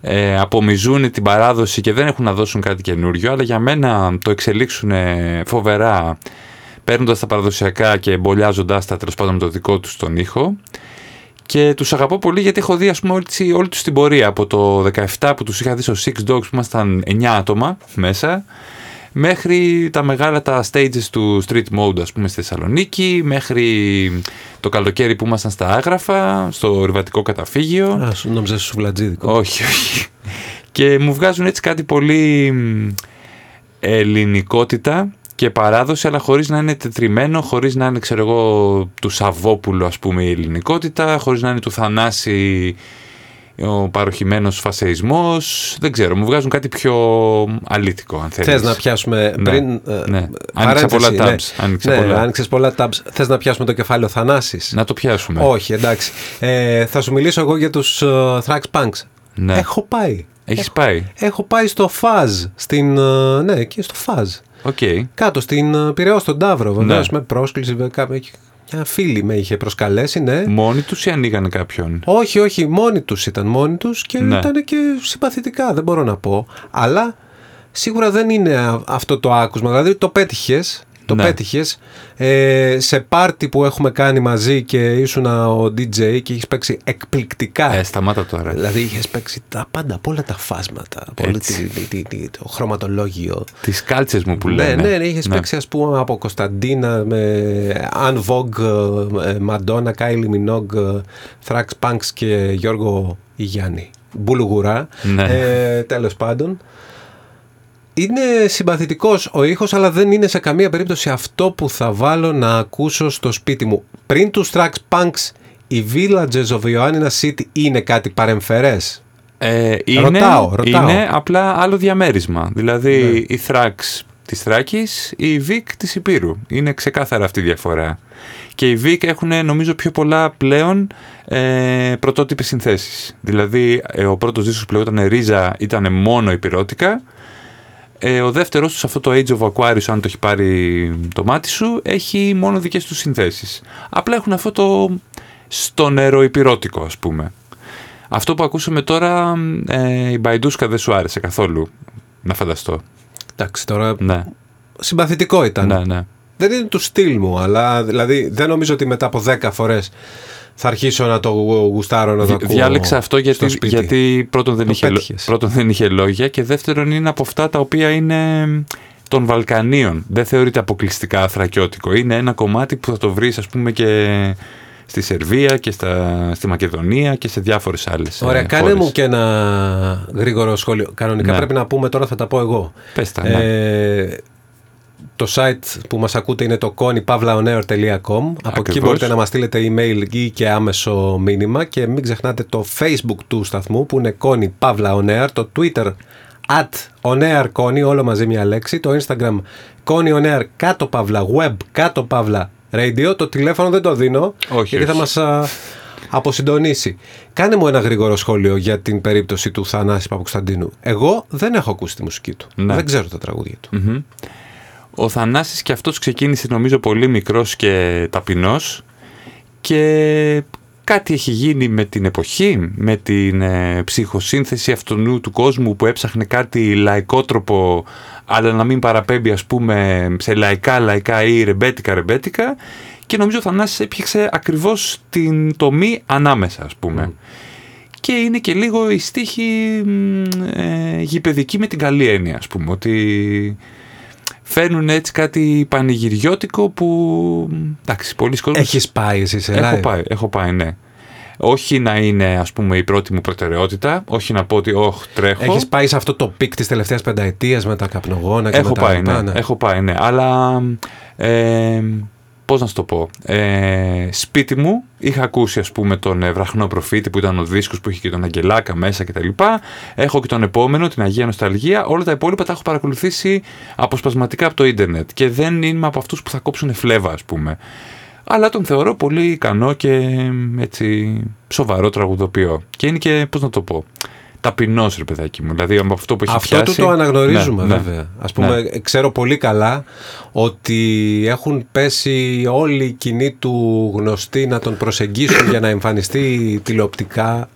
ε, απομυζούν την παράδοση και δεν έχουν να δώσουν κάτι καινούριο, αλλά για μένα το εξελίξουν ε, φοβερά παίρνοντας τα παραδοσιακά και εμπολιάζοντάς τα τέλος πάντων με το δικό τους τον ήχο. Και τους αγαπώ πολύ γιατί έχω δει ας πούμε όλη, τσι- όλη τους την πορεία από το 17 που τους είχα δει στο Six Dogs που ήμασταν 9 άτομα μέσα μέχρι τα μεγάλα τα stages του street mode ας πούμε στη Θεσσαλονίκη μέχρι το καλοκαίρι που ήμασταν στα Άγραφα στο ρηβατικό καταφύγιο Α, σου νόμιζα σου σουβλατζίδικο. όχι, όχι. Και μου βγάζουν έτσι κάτι πολύ μ, ελληνικότητα και παράδοση, αλλά χωρίς να είναι τετριμένο, χωρίς να είναι, ξέρω εγώ, του Σαββόπουλου, ας πούμε, η ελληνικότητα, χωρίς να είναι του Θανάση ο παρωχημένος φασεϊσμός. Δεν ξέρω, μου βγάζουν κάτι πιο αλήτικο, αν θέλεις. Θες να πιάσουμε Ναι, πριν. ε, ναι. Άνοιξα παρένθεση, πολλά ναι. tabs, άνοιξα ναι, πολλά. άνοιξες πολλά tabs. Θες να πιάσουμε το κεφάλαιο Θανάσης; Να το πιάσουμε. Όχι, εντάξει. Ε, θα σου μιλήσω εγώ για τους ε, Thrax Punks. Ναι. Έχω πάει. Έχεις πάει. Έχω πάει στο Fuzz. Στην, ε, ναι, εκεί στο Fuzz. OK. Κάτω στην ε, Πειραιά, στον Ταύρο. Βεβαίως Ναι. με πρόσκληση. βέβαια, κάπου- Μια φίλη με είχε προσκαλέσει, ναι. Μόνοι τους ή ανοίγανε κάποιον; Όχι, όχι, μόνοι τους ήταν μόνοι τους και Ναι. ήταν και συμπαθητικά, δεν μπορώ να πω. Αλλά σίγουρα δεν είναι α- αυτό το άκουσμα. Δηλαδή το πέτυχες, το Ναι. πέτυχες ε, σε πάρτι που έχουμε κάνει μαζί και ήσουν ο DJ και έχεις παίξει εκπληκτικά. Ε, σταμάτα τώρα. Δηλαδή είχες παίξει τα πάντα, από όλα τα φάσματα, από όλη Έτσι. τη- τη- τη- το χρωματολόγιο. Τις κάλτσες μου που Ναι, λένε. ναι, ναι, είχες παίξει ας πούμε από Κωνσταντίνα με Αν Vogue, ε, Μαντόνα, Κάιλι Μινόγκ, Θράξ Πανks και Γιώργο Ιγιάννη. Μπουλουγουρά. Ναι. Ε, τέλος πάντων. Είναι συμπαθητικός ο ήχος, αλλά δεν είναι σε καμία περίπτωση αυτό που θα βάλω να ακούσω στο σπίτι μου. Πριν τους Thrax Punks, οι Villages of Ioannina City είναι κάτι παρεμφερές; Ε, είναι, Ρωτάω, ρωτάω. είναι απλά άλλο διαμέρισμα. Δηλαδή η Θράξ της Θράκης, η Βίκ της Υπήρου. Είναι ξεκάθαρα αυτή η διαφορά. Και οι Βίκ έχουν νομίζω πιο πολλά πλέον ε, πρωτότυπες συνθέσεις. Δηλαδή ε, ο πρώτος δίσκος που λεγόταν Ρίζα ήταν μόνο υπηρώτικα. Ε, ο δεύτερος τους, αυτό το Age of Aquarius, αν το έχει πάρει το μάτι σου, έχει μόνο δικές τους συνθέσεις. Απλά έχουν αυτό το στο νερό υπηρώτικο, ας πούμε. Αυτό που ακούσαμε τώρα, ε, η Μπαϊντούσκα δεν σου άρεσε καθόλου, να φανταστώ. Εντάξει, τώρα Ναι, συμπαθητικό ήταν. ναι, ναι. Δεν είναι του στυλ μου, αλλά δηλαδή δεν νομίζω ότι μετά από 10 φορές θα αρχίσω να το γουστάρω να το Δι- ακούω. Διάλεξα αυτό στο γιατί, σπίτι. γιατί πρώτον, δεν Το είχε, λο- πέτυχες. πρώτον δεν είχε λόγια και δεύτερον είναι από αυτά τα οποία είναι των Βαλκανίων. Δεν θεωρείται αποκλειστικά θρακιώτικο. Είναι ένα κομμάτι που θα το βρεις ας πούμε και στη Σερβία και στα, στη Μακεδονία και σε διάφορες άλλες Ωραία, ε, κάνε χώρες. μου και ένα γρήγορο σχόλιο. Κανονικά Ναι. πρέπει να πούμε τώρα, θα τα πω εγώ. Πες τα, ναι. Ε, το site που μας ακούτε είναι το conipavlaonair.com Από εκεί Ακριβώς. μπορείτε να μας στείλετε email ή και άμεσο μήνυμα και μην ξεχνάτε το facebook του σταθμού που είναι Connie Pavla On Air, το twitter at On Air Connie, όλο μαζί μια λέξη, το instagram Connie On Air κάτω παύλα web κάτω παύλα radio, το τηλέφωνο δεν το δίνω Όχι, γιατί θα όχι. μας α, αποσυντονίσει. Κάνε μου ένα γρήγορο σχόλιο για την περίπτωση του Θανάση Παπακουσταντίνου. Εγώ δεν έχω ακούσει τη μουσική του. Ναι. Δεν ξέρω τα τραγούδια του. Μμμ. Ο Θανάσης και αυτός ξεκίνησε νομίζω πολύ μικρός και ταπεινός και κάτι έχει γίνει με την εποχή, με την ε, ψυχοσύνθεση αυτού του κόσμου που έψαχνε κάτι λαϊκότροπο αλλά να μην παραπέμπει ας πούμε σε λαϊκά λαϊκά ή ρεμπέτικα ρεμπέτικα και νομίζω ο Θανάσης έπιαξε ακριβώς την τομή ανάμεσα ας πούμε. Και είναι και λίγο η στίχη μ, ε, γηπεδική με την καλή έννοια, ας πούμε, ότι φέρνουν έτσι κάτι πανηγυριώτικο που, εντάξει, πολύς κόσμος... Έχεις πάει εσύ σε Έχω live? πάει, έχω πάει, ναι. Όχι να είναι, ας πούμε, η πρώτη μου προτεραιότητα, όχι να πω ότι, όχ, τρέχω. Έχεις πάει σε αυτό το πικ της τελευταίας πενταετίας με τα καπνογόνα και Έχω με τα πάει, λοιπά, ναι. Έχω πάει, ναι. Αλλά ε, πώς να σου το πω. Ε, σπίτι μου είχα ακούσει ας πούμε τον ε, Βραχνό Προφήτη που ήταν ο δίσκος που είχε και τον Αγγελάκα μέσα κτλ. Έχω και τον επόμενο, την Αγία Νοσταλγία. Όλα τα υπόλοιπα τα έχω παρακολουθήσει αποσπασματικά από το ίντερνετ και δεν είμαι από αυτούς που θα κόψουν φλέβα ας πούμε. Αλλά τον θεωρώ πολύ ικανό και ε, έτσι σοβαρό τραγουδοποιό. Και είναι και, πώς να το πω, ταπεινός ρε παιδάκι μου. Δηλαδή από αυτό που έχει Αυτό πιάσει... του το αναγνωρίζουμε Ναι, ναι. βέβαια. Ας πούμε, Ναι. ξέρω πολύ καλά ότι έχουν πέσει όλοι οι κοινοί του γνωστοί να τον προσεγγίσουν για να εμφανιστεί τηλεοπτικά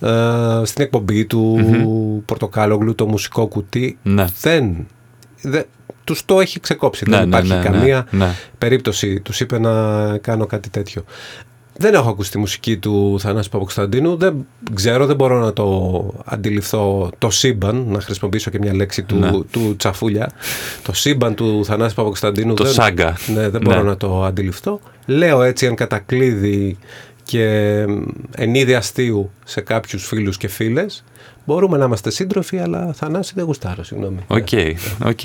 ε, στην εκπομπή του Πορτοκάλογλου, το μουσικό κουτί. Ναι. Δεν, δεν, τους το έχει ξεκόψει. Ναι, δεν ναι, υπάρχει ναι, ναι, καμία ναι. περίπτωση. Τους είπε να κάνω κάτι τέτοιο. Δεν έχω ακούσει τη μουσική του Θανάση Παπακοσταντίνου. Δεν ξέρω, δεν μπορώ να το αντιληφθώ το σύμπαν, να χρησιμοποιήσω και μια λέξη του, Ναι. του Τσαφούλια. Το σύμπαν του Θανάση Παπακοσταντίνου. Το δεν, σάγκα. Ναι, δεν μπορώ Ναι. να το αντιληφθώ. Λέω έτσι αν κατακλείδι και εν είδει αστείου σε κάποιους φίλους και φίλες. Μπορούμε να είμαστε σύντροφοι, αλλά Θανάση δεν γουστάρω, συγγνώμη. OK, OK.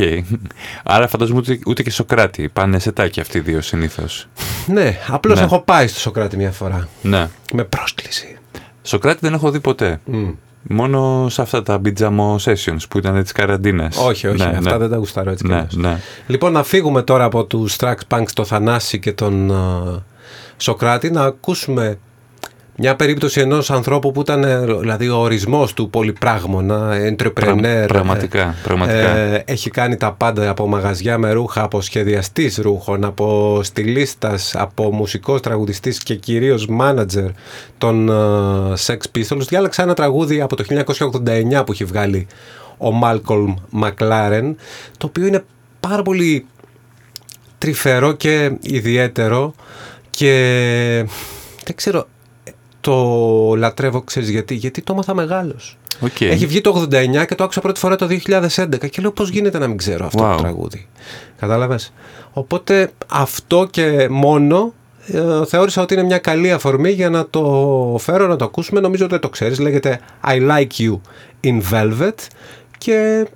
Άρα φαντάζομαι ούτε, ούτε και Σοκράτη. Πάνε σετάκι αυτοί οι δύο συνήθως. Ναι, απλώς Ναι. έχω πάει στο Σοκράτη μια φορά. Ναι. Με πρόσκληση. Σοκράτη δεν έχω δει ποτέ. Μμ. Μόνο σε αυτά τα pijama sessions που ήταν τη καραντίνα. Όχι, όχι, αυτά δεν τα γουστάρω έτσι κι Ναι, αλλιώς. ναι. Λοιπόν, να φύγουμε τώρα από τους Trax Punks, το Θανάση και τον α, Σοκράτη, να ακούσουμε μια περίπτωση ενός ανθρώπου που ήταν ε, δηλαδή ο ορισμός του πολυπράγμονα, entrepreneur. Πρα- πραγματικά, πραγματικά. Ε, έχει κάνει τα πάντα από μαγαζιά με ρούχα, από σχεδιαστής ρούχων, από στυλίστας, από μουσικός τραγουδιστής και κυρίως μάνατζερ των α, Sex Pistols. Διάλεξα ένα τραγούδι από το 1989 που έχει βγάλει ο Malcolm McLaren, το οποίο είναι πάρα πολύ τρυφερό και ιδιαίτερο και δεν ξέρω, το λατρεύω, ξέρεις γιατί, γιατί το έμαθα μεγάλος. Οκ. Έχει βγει το 89 και το άκουσα πρώτη φορά το 2011 και λέω πώς γίνεται να μην ξέρω αυτό Wow. το τραγούδι. Κατάλαβες; Οπότε αυτό και μόνο ε, θεώρησα ότι είναι μια καλή αφορμή για να το φέρω να το ακούσουμε. Νομίζω ότι δεν το ξέρεις. Λέγεται I Like You in Velvet και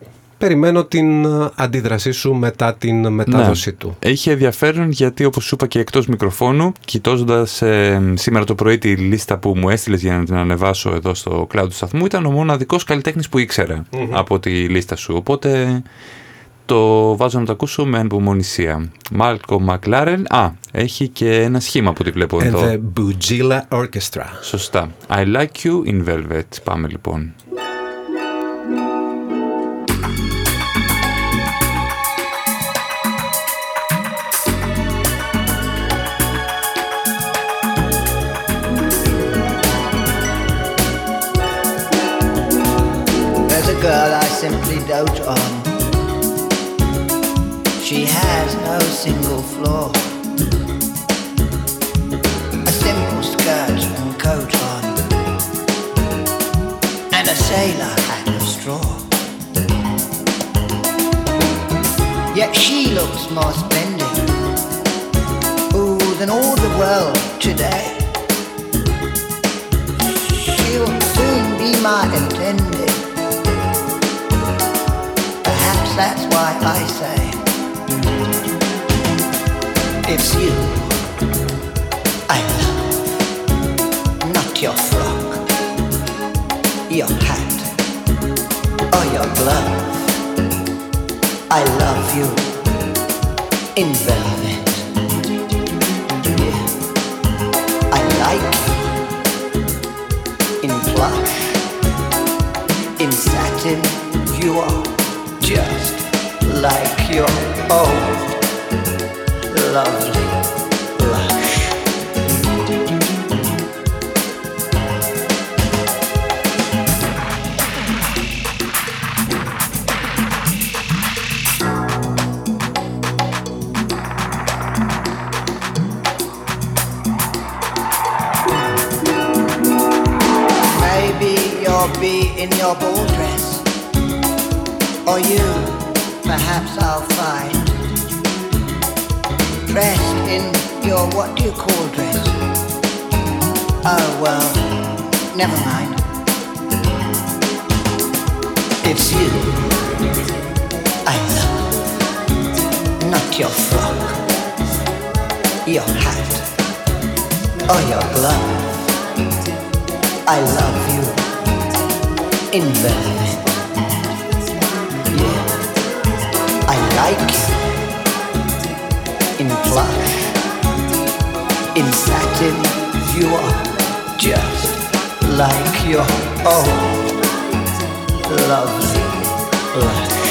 περιμένω την ε, αντίδρασή σου μετά την μετάδοσή Ναι. του. Έχει ενδιαφέρον γιατί όπως σου είπα και εκτός μικροφώνου κοιτώντας ε, σήμερα το πρωί τη λίστα που μου έστειλες για να την ανεβάσω εδώ στο cloud του σταθμού ήταν ο μοναδικός καλλιτέχνης που ήξερα από τη λίστα σου. Οπότε το βάζω να το ακούσω με ανυπομονησία. Μάλκο McLaren. Α, έχει και ένα σχήμα που τη βλέπω And εδώ. the Bugilla Orchestra. Σωστά. I like you in velvet. Πάμε λοιπόν girl I simply dote on. She has no single flaw. A simple skirt and coat on, and a sailor hat of straw. Yet she looks more splendid. Ooh, than all the world today. She'll soon be my intended. That's why I say it's you I love, not your frock, your hat, or your glove. I love you in velvet. Yeah. I like you in plush, in satin. You are just like your old lovely blush. Maybe you'll be in your ball dress, or you, perhaps I'll find, dressed in your what do you call dress? Oh well, never mind. It's you I love, not your frock, your hat, or your glove. I love you in velvet. Like in plush, in satin. You are just like your own lovely blush.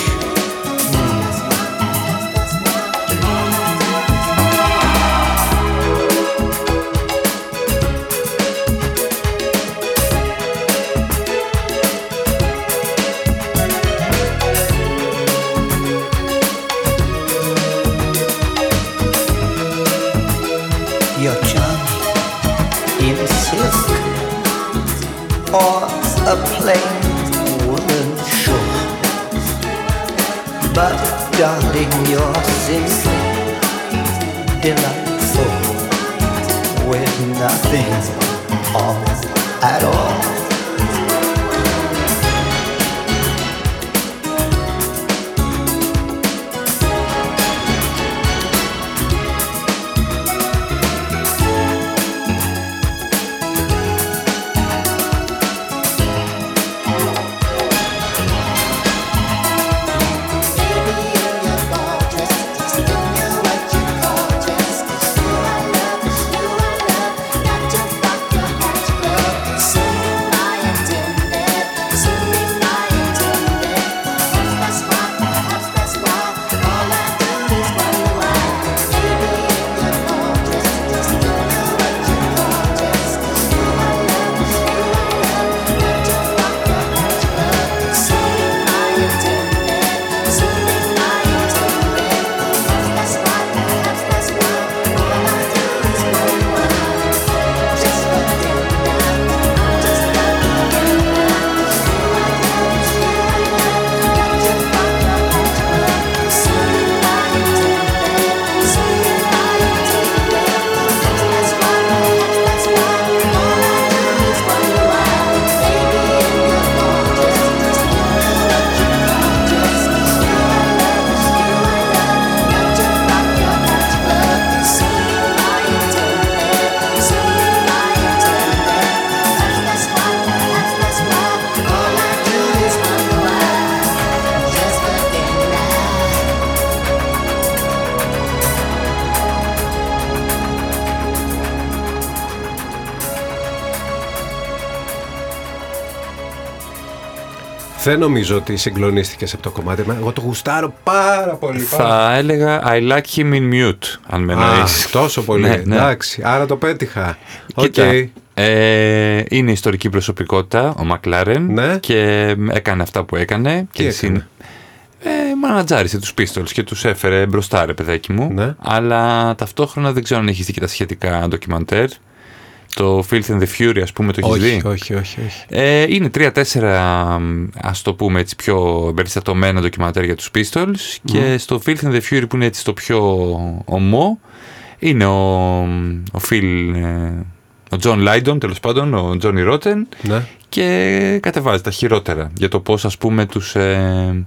Δεν νομίζω ότι συγκλονίστηκες από το κομμάτι. Μα Εγώ το γουστάρω πάρα πολύ. πάρα Θα έλεγα I like him in mute, αν με Α, εννοείς. τόσο πολύ. Ναι, ναι. Εντάξει, άρα το πέτυχα. Οκ. Κοίτα, ε, είναι ιστορική προσωπικότητα ο Μακλάρεν Ναι. και έκανε αυτά που έκανε. Τι και έκανε; Ε, μανατζάρισε τους Pistols και τους έφερε μπροστά ρε παιδάκι μου. Ναι. Αλλά ταυτόχρονα δεν ξέρω αν έχεις δει και τα σχετικά ντοκιμαντέρ. Το Filth and the Fury ας πούμε το έχεις όχι, δει; όχι, όχι, όχι. Ε, είναι τρία-τέσσερα, μ, ας το πούμε έτσι, πιο εμπεριστατωμένα ντοκιμαντέρ για τους Pistols και στο Filth and the Fury που είναι έτσι το πιο ομό, Είναι ο, ο Phil, ε, ο John Lydon τέλος πάντων, ο Johnny Rotten Ναι. και κατεβάζει τα χειρότερα για το πώς ας πούμε τους ε,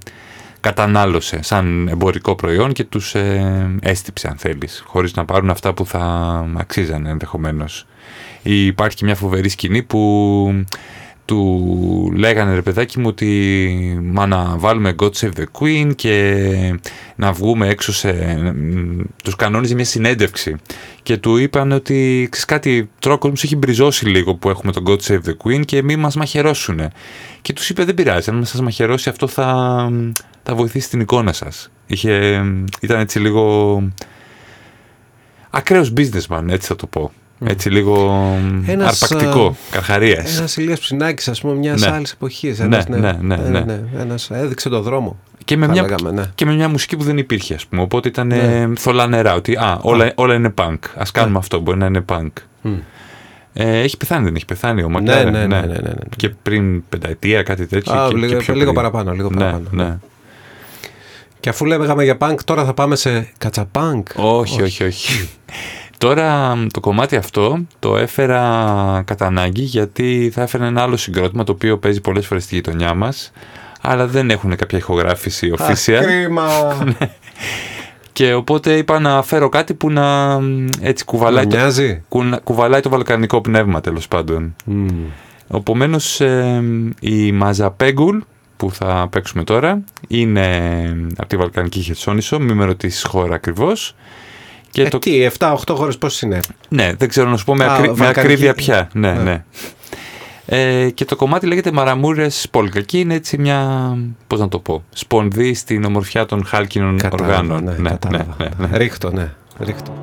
κατανάλωσε σαν εμπορικό προϊόν και τους ε, έστυψε αν θέλεις χωρίς να πάρουν αυτά που θα αξίζανε ενδεχομένως. Ή Υπάρχει και μια φοβερή σκηνή που του λέγανε ρε παιδάκι μου ότι μα να βάλουμε God Save the Queen και να βγούμε έξω σε... μ, τους κανόνιζε μια συνέντευξη και του είπαν ότι ξέρεις κάτι τρόκος μου σε έχει μπριζώσει λίγο που έχουμε τον God Save the Queen και μη μας μαχαιρώσουνε και τους είπε δεν πειράζει αν σας μαχαιρώσει αυτό θα, θα βοηθήσει την εικόνα σας Είχε, ήταν έτσι λίγο ακραίος businessman έτσι θα το πω έτσι λίγο Ένας, αρπακτικό, α, καρχαρίας Ένας Ηλίας Ψινάκης, ας πούμε, μιας Ναι. άλλης εποχής. Ναι, Ένας, ναι, ναι, Ε, ναι. Ένας έδειξε το δρόμο. και με, θα μια, λέγαμε, ναι. και με μια μουσική που δεν υπήρχε ας πούμε οπότε ήταν Ναι. ε, θολά νερά ότι α, όλα, όλα είναι punk ας κάνουμε αυτό μπορεί να είναι punk ε, έχει πεθάνει δεν έχει πεθάνει ο Μακλάρεν ναι, ναι, ναι, ναι, ναι. και πριν πενταετία κάτι τέτοιο Α, και, λίγο- και πιο λίγο πριν. παραπάνω, λίγο ναι, παραπάνω. ναι. Και αφού λέγαμε για punk, τώρα θα πάμε σε κατσαπάνκ. Όχι, όχι, όχι. Τώρα το κομμάτι αυτό το έφερα κατά ανάγκη γιατί θα έφερα ένα άλλο συγκρότημα το οποίο παίζει πολλές φορές στη γειτονιά μας αλλά δεν έχουν κάποια ηχογράφηση Αχ, official κρίμα. και οπότε είπα να φέρω κάτι που να μ, έτσι κουβαλάει, Να το, μοιάζει. κου- κουβαλάει το βαλκανικό πνεύμα τέλος πάντων. Μμ. Επομένως, η Μαζαπέγκουλ που θα παίξουμε τώρα είναι από τη Βαλκανική Χερσόνησο, μην με ρωτήσεις χώρα ακριβώς. Και Ε, το... τι, 7-8 χώρες πώς είναι; Ναι, δεν ξέρω να σου πω με, Α, ακρι... με βαλκανική. ακρίβεια πια. Ναι, Ναι. ναι. Ε, και το κομμάτι λέγεται Μαραμούρες Πόλκα και είναι έτσι μια, πώς να το πω, σπονδύ στην ομορφιά των χάλκινων Κατάλαβα, οργάνων. ναι, κατάλαβα. ναι, ναι. Ρίχτω, ναι. Ρίχτω.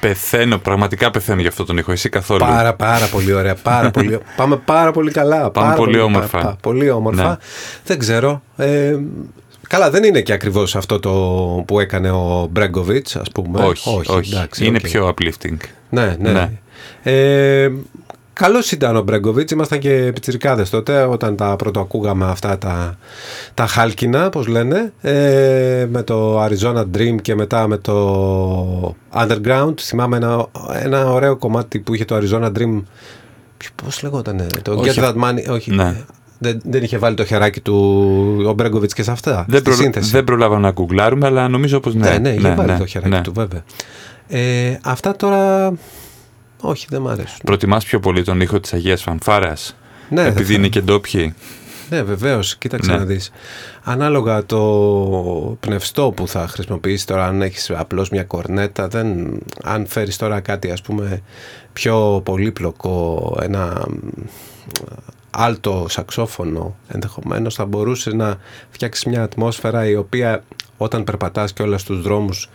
Πεθαίνω, πραγματικά πεθαίνω για αυτό τον ήχο. Εσύ καθόλου. Πάρα πάρα πολύ ωραία. Πάρα πολύ, πάμε πάρα πολύ καλά. Πάμε πάρα πολύ όμορφα. πα- πα- πολύ όμορφα. Ναι. Δεν ξέρω. Ε, Καλά, δεν είναι και ακριβώς αυτό το που έκανε ο Μπρέγκοβιτς, ας πούμε. όχι, όχι. εντάξει, είναι οκ. πιο uplifting. Ναι, ναι. Ναι. Ε, Καλός ήταν ο Μπρέγκοβιτς. Ήμασταν και πιτσιρικάδες τότε όταν τα πρωτοακούγαμε αυτά τα, τα χάλκινα, πώς λένε. Ε, με το Arizona Dream και μετά με το Underground. Θυμάμαι ένα, ένα ωραίο κομμάτι που είχε το Arizona Dream. Πώς λεγόταν, το Όχι, Get That Money. Όχι. ναι. Δεν, δεν είχε βάλει το χεράκι του ο Μπρέγκοβιτς και σε αυτά. Δεν, στη προ... σύνθεση. δεν προλάβα να γκουγκλάρουμε, αλλά νομίζω πως ναι. Ναι, ναι, είχε βάλει ναι, το χεράκι ναι. του, βέβαια. Ε, αυτά τώρα. Όχι, δεν μ' αρέσουν. Προτιμάς πιο πολύ τον ήχο της Αγίας Φανφάρας, Ναι, επειδή δεν είναι και ντόπιοι; Ναι, βεβαίως. Κοίταξε Ναι. να δεις. Ανάλογα το πνευστό που θα χρησιμοποιήσεις τώρα, αν έχεις απλώς μια κορνέτα, δεν, αν φέρεις τώρα κάτι ας πούμε πιο πολύπλοκο, ένα άλτο σαξόφωνο ενδεχομένως θα μπορούσε να φτιάξεις μια ατμόσφαιρα η οποία όταν περπατάς και όλα στους δρόμους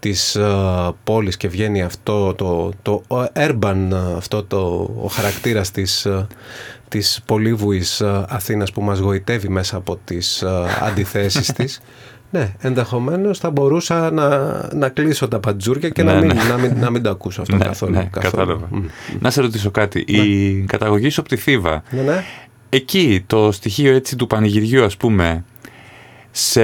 της ε, πόλης και βγαίνει αυτό το, το urban ε, αυτό το, ο χαρακτήρας της, ε, της πολύβουης ε, Αθήνας που μας γοητεύει μέσα από τις ε, αντιθέσεις της ναι, ενδεχομένως θα μπορούσα να, να κλείσω τα παντζούρια και να, Ναι, μην, ναι. να, μην, να μην το ακούσω αυτό ναι, καθόλου. ναι, καθόλου. κατάλαβα. Μμ. Να σε ρωτήσω κάτι. Η καταγωγή σου από τη Θήβα, Ναι, ναι. εκεί το στοιχείο έτσι του πανηγυριού ας πούμε, σε,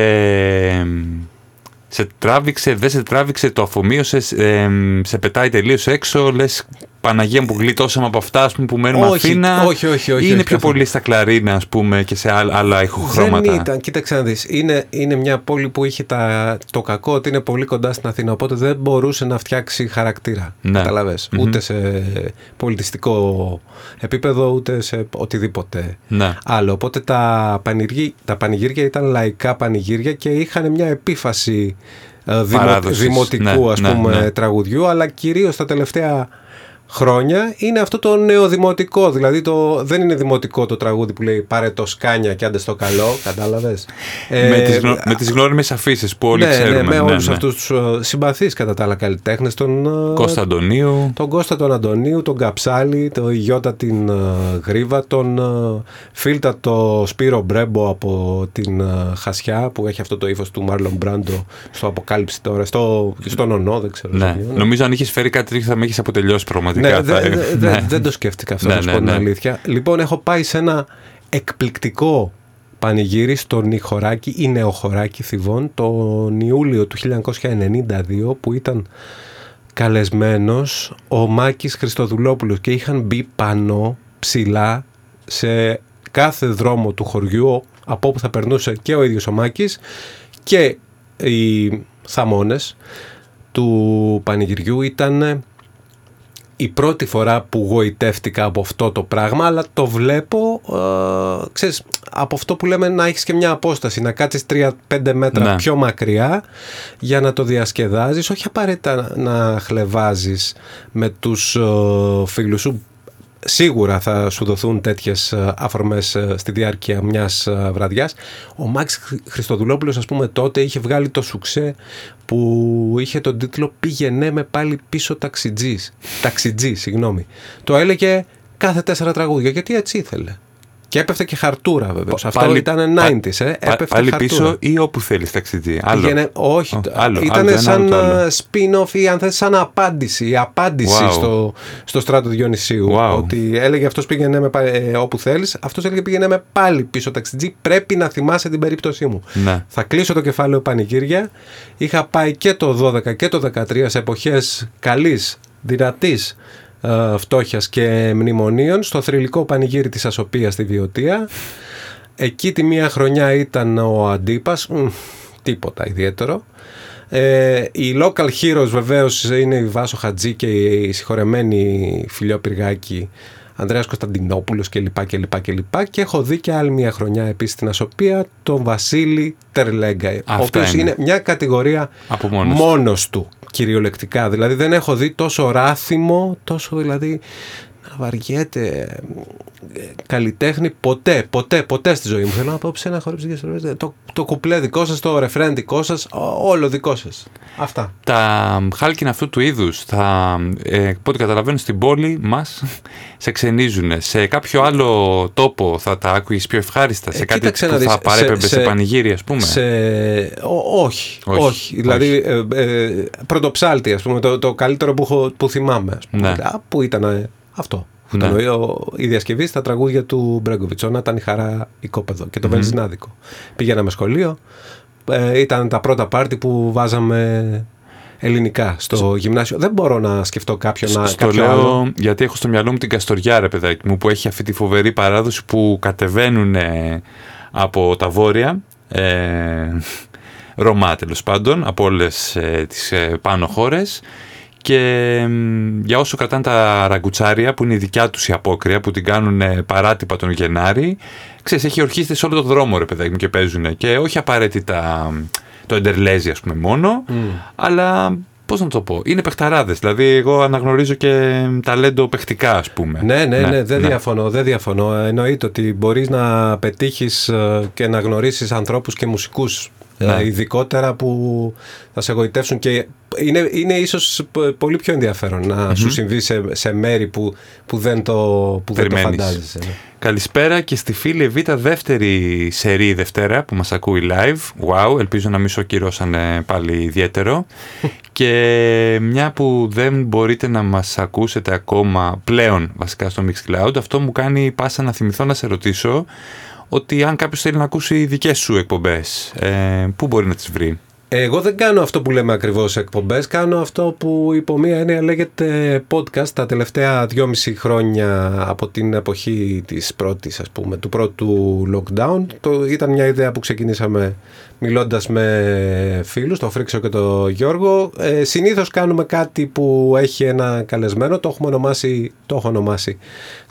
σε τράβηξε, δεν σε τράβηξε, το αφομοίωσες, ε, σε πετάει τελείως έξω, λες Παναγία μου που γλιτώσαμε από αυτά ας πούμε, που μένουμε Όχι, Αθήνα όχι, όχι, όχι, ή είναι όχι, πιο καθόλου. πολύ στα κλαρίνα ας πούμε και σε άλλα, άλλα ηχοχρώματα. Δεν ήταν, κοίταξε να δεις, είναι, είναι μια πόλη που είχε τα, το κακό ότι είναι πολύ κοντά στην Αθήνα, οπότε δεν μπορούσε να φτιάξει χαρακτήρα, Ναι. καταλαβες, Μμμ. ούτε σε πολιτιστικό επίπεδο, ούτε σε οτιδήποτε Ναι. άλλο. Οπότε τα, πανηγύρια, τα πανηγύρια ήταν λαϊκά πανηγύρια και είχαν μια επίφαση ε, δημο, Παράδοσης. δημοτικού Ναι, ας ναι, πούμε ναι. τραγουδιού, αλλά κυρίως τα τελευταία χρόνια είναι αυτό το νεοδημοτικό. Δηλαδή το, δεν είναι δημοτικό το τραγούδι που λέει πάρε το σκάνια και άντε στο καλό, κατάλαβες; Ε, με, τις, γνω- με τις γνώριμες αφήσεις που όλοι ναι, ξέρουμε. ναι, με ναι, όλους ναι. αυτούς τους ε, συμπαθείς κατά τα άλλα καλλιτέχνες τον, ε, Κώστα Αντωνίου. τον Κώστα τον Αντωνίου, τον Καψάλη, τον Γιώτα την ε, Γρίβα, τον ε, Φίλτα το Σπύρο Μπρέμπο από την ε, Χασιά που έχει αυτό το ύφος του Μάρλον Μπράντο στο Αποκάλυψη τώρα, στο, στον Ονό δεν ξέρω. Ναι. σε ποιο, Νομίζω αν είχες φέρει κάτι τέτοιο θα με είχε αποτελειώσει πραγματικά. Ναι, Θα- δε- δε- δε- ναι. δεν το σκέφτηκα αυτό, Ναι, να σου ναι, πω την ναι. αλήθεια. Λοιπόν, έχω πάει σε ένα εκπληκτικό πανηγύρι στο Νιχωράκι ή Νεοχωράκι Θηβών τον Ιούλιο του 1992 που ήταν καλεσμένος ο Μάκης Χριστοδουλόπουλος και είχαν μπει πάνω ψηλά σε κάθε δρόμο του χωριού από όπου θα περνούσε και ο ίδιος ο Μάκης και οι θαμώνες του πανηγυριού ήταν η πρώτη φορά που γοητεύτηκα από αυτό το πράγμα, αλλά το βλέπω, ε, ξέρεις, από αυτό που λέμε να έχεις και μια απόσταση, να κάτσεις 3-5 μέτρα Ναι. πιο μακριά για να το διασκεδάζεις, όχι απαραίτητα να χλεβάζεις με τους ε, φίλους σου. Σίγουρα θα σου δοθούν τέτοιες ε, αφορμές ε, στη διάρκεια μιας ε, βραδιάς. Ο Μάξ Χρυ- Χριστοδουλόπουλος, ας πούμε, τότε είχε βγάλει το σουξέ που είχε τον τίτλο «Πήγαινε με πάλι πίσω ταξιτζής». Ταξιτζή, συγγνώμη. Το έλεγε κάθε τέσσερα τραγούδια, γιατί έτσι ήθελε. Και έπεφτε και χαρτούρα βεβαίως. Αυτό Πάλι- ήταν πα- 90s, ε. πα- Έπεφτε Πάλι χαρτούρα. πίσω ή όπου θέλεις ταξιτζή. Άλλο. Πήγαινε, όχι, Ο, το- άλλο, άλλο ήταν το ένα, σαν άλλο το άλλο. ε, spin-off ή αν θες σαν απάντηση. Η απάντηση Wow. στο, στο στράτο Διονυσίου. Wow. Ότι έλεγε αυτός πήγαινε με, πα- ε, όπου θέλεις, αυτός έλεγε πήγαινε με πάλι πίσω ταξιτζή. Πρέπει να θυμάσαι την περίπτωσή μου. Ναι. Θα κλείσω το κεφάλαιο πανηγύρια. Είχα πάει και το 12 και το 13 σε εποχές καλής, δυνατής ε, φτώχειας και μνημονίων στο θρηλυκό πανηγύρι της Ασοπίας στη Βιωτία. Εκεί τη μία χρονιά ήταν ο Αντίπας, μ, τίποτα ιδιαίτερο. Ε, οι local heroes βεβαίως είναι η Βάσο Χατζή και η συγχωρεμένη Φιλιό Πυργάκη Ανδρέας Κωνσταντινόπουλος κλπ. κλπ, κλπ. Και έχω δει και άλλη μια χρονιά επίσης στην Ασοπία τον Βασίλη Τερλέγκα, ο Αυτά οποίος είναι. είναι μια κατηγορία Από μόνος του. Μόνος του κυριολεκτικά. Δηλαδή δεν έχω δει τόσο ράθιμο, τόσο δηλαδή βαριέται ε, καλλιτέχνη ποτέ, ποτέ, ποτέ στη ζωή μου. Θέλω να πω σε ένα χορέψει και στο το, το κουπλέ δικό σας, το ρεφρέν δικό σας, όλο δικό σας. Αυτά. Τα χάλκινα αυτού του είδους θα, ε, από ό,τι καταλαβαίνω, στην πόλη μας σε ξενίζουν. Σε κάποιο άλλο τόπο θα τα άκουγες πιο ευχάριστα; σε Ε, κάτι κοίταξε που να δεις, θα παρέπεμπε σε, σε- πανηγύρι, ας πούμε; Σε... Ό, όχι, Όχι, όχι, Δηλαδή, ε, ε, πρωτοψάλτη, ας πούμε, το, το καλύτερο που, έχω, που θυμάμαι. Ας πούμε. Ναι. Α, που ήταν ε, αυτό. Που Ναι. ήταν ο- η διασκευή στα τραγούδια του Μπρέγκοβιτς. Όνα ήταν η χαρά οικόπεδο και το βενζινάδικο. Πήγαμε σχολείο. Ε, ήταν τα πρώτα πάρτι που βάζαμε ελληνικά στο γυμνάσιο. Δεν μπορώ να σκεφτώ κάποιον να, Στο κάποιο λέω άλλο. γιατί έχω στο μυαλό μου την Καστοριά, ρε παιδάκι μου, που έχει αυτή τη φοβερή παράδοση που κατεβαίνουν ε, από τα βόρεια, ε, Ρωμά τέλος πάντων, από όλες ε, τις ε, πάνω χώρες και μ, για όσο κρατάνε τα ραγκουτσάρια που είναι η δικιά τους η απόκρια που την κάνουν ε, παράτυπα τον Γενάρη ξέρεις έχει ορχήστες σε όλο τον δρόμο ρε παιδάκι μου και παίζουν. Και όχι απαραίτητα μ, το εντερλέζι ας πούμε μόνο αλλά πώς να το πω είναι παιχταράδες. Δηλαδή εγώ αναγνωρίζω και μ, ταλέντο παιχτικά ας πούμε. Ναι, ναι, ναι, δεν διαφωνώ, δεν διαφωνώ. Εννοείται ότι μπορείς να πετύχεις ε, και να γνωρίσεις ανθρώπους και μουσικούς Ναι. ε, ειδικότερα που θα σε εγωιτεύσουν και είναι, είναι ίσως π- πολύ πιο ενδιαφέρον να σου συμβεί σε, σε μέρη που, που δεν το, που δεν το Περιμένεις. φαντάζεσαι. ναι. Καλησπέρα και στη φίλη Εβίτα δεύτερη σερή Δευτέρα που μας ακούει live. Wow, ελπίζω να μην σοκυρώσανε πάλι ιδιαίτερο. και μια που δεν μπορείτε να μας ακούσετε ακόμα πλέον βασικά στο Mixcloud, αυτό μου κάνει πάσα να θυμηθώ να σε ρωτήσω ότι αν κάποιος θέλει να ακούσει δικές σου εκπομπές, ε, πού μπορεί να τις βρει; Εγώ δεν κάνω αυτό που λέμε ακριβώς εκπομπές, κάνω αυτό που υπό μία έννοια λέγεται podcast τα τελευταία δυόμιση χρόνια από την εποχή της πρώτης ας πούμε, του πρώτου lockdown. Το, ήταν μια ιδέα που ξεκινήσαμε μιλώντας με φίλους, τον Φρίξο και τον Γιώργο. Ε, συνήθως κάνουμε κάτι που έχει ένα καλεσμένο, το έχουμε ονομάσει, το έχω ονομάσει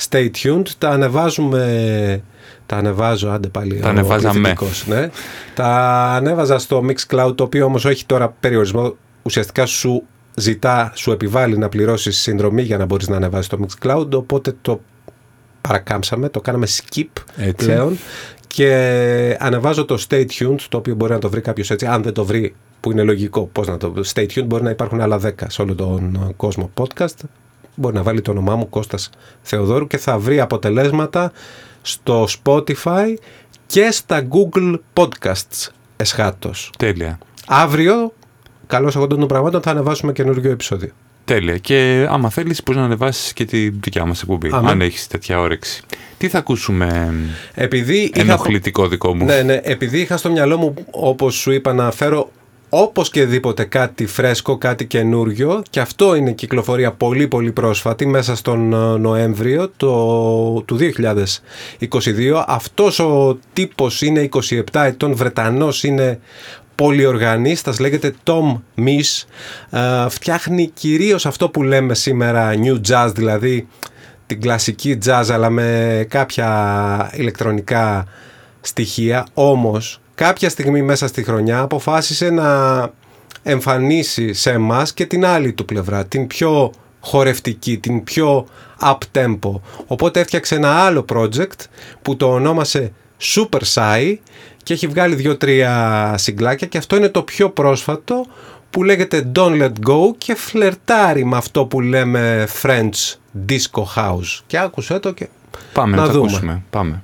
Stay Tuned, τα ανεβάζουμε... Τα ανεβάζω, άντε πάλι. Τα ο ανεβάζαμε. πληθυντικός, ναι. Τα ανέβαζα στο Mixcloud, το οποίο όμως έχει τώρα περιορισμό. Ουσιαστικά σου ζητά, σου επιβάλλει να πληρώσεις συνδρομή για να μπορείς να ανεβάσεις το Mixcloud, οπότε το παρακάμψαμε, το κάναμε skip Έτσι. πλέον και ανεβάζω το Stay Tuned, το οποίο μπορεί να το βρει κάποιος έτσι, αν δεν το βρει, που είναι λογικό, πώς να το Stay Tuned, μπορεί να υπάρχουν άλλα 10 σε όλο τον κόσμο podcast, μπορεί να βάλει το όνομά μου Κώστας Θεοδόρου και θα βρει αποτελέσματα στο Spotify και στα Google Podcasts εσχάτως. Τέλεια. Αύριο, καλώς εγώ των πραγμάτων, θα ανεβάσουμε καινούργιο επεισόδιο. Τέλεια. Και άμα θέλεις μπορείς να ανεβάσεις και τη δικιά μας εκπομπή, Αμέ. αν έχεις τέτοια όρεξη. Τι θα ακούσουμε Επειδή είχα, ενοχλητικό δικό μου; ναι, ναι, επειδή είχα στο μυαλό μου, όπως σου είπα, να φέρω όπως και δίποτε κάτι φρέσκο, κάτι καινούριο και αυτό είναι κυκλοφορία πολύ πολύ πρόσφατη μέσα στον ε, Νοέμβριο το, του 2022. Αυτός ο τύπος είναι 27 ετών, Βρετανός είναι πολυοργανίστας, λέγεται Tom Misch. Ε, φτιάχνει κυρίως αυτό που λέμε σήμερα new jazz, δηλαδή την κλασική jazz αλλά με κάποια ηλεκτρονικά στοιχεία. Όμως κάποια στιγμή μέσα στη χρονιά αποφάσισε να εμφανίσει σε εμάς και την άλλη του πλευρά, την πιο χορευτική, την πιο up-tempo. Οπότε έφτιαξε ένα άλλο project που το ονόμασε Super Psy και έχει βγάλει δύο-τρία συγκλάκια και αυτό είναι το πιο πρόσφατο που λέγεται Don't Let Go και φλερτάρει με αυτό που λέμε French Disco House. Και άκουσε το και Πάμε να, να το δούμε. ακούσουμε. Πάμε.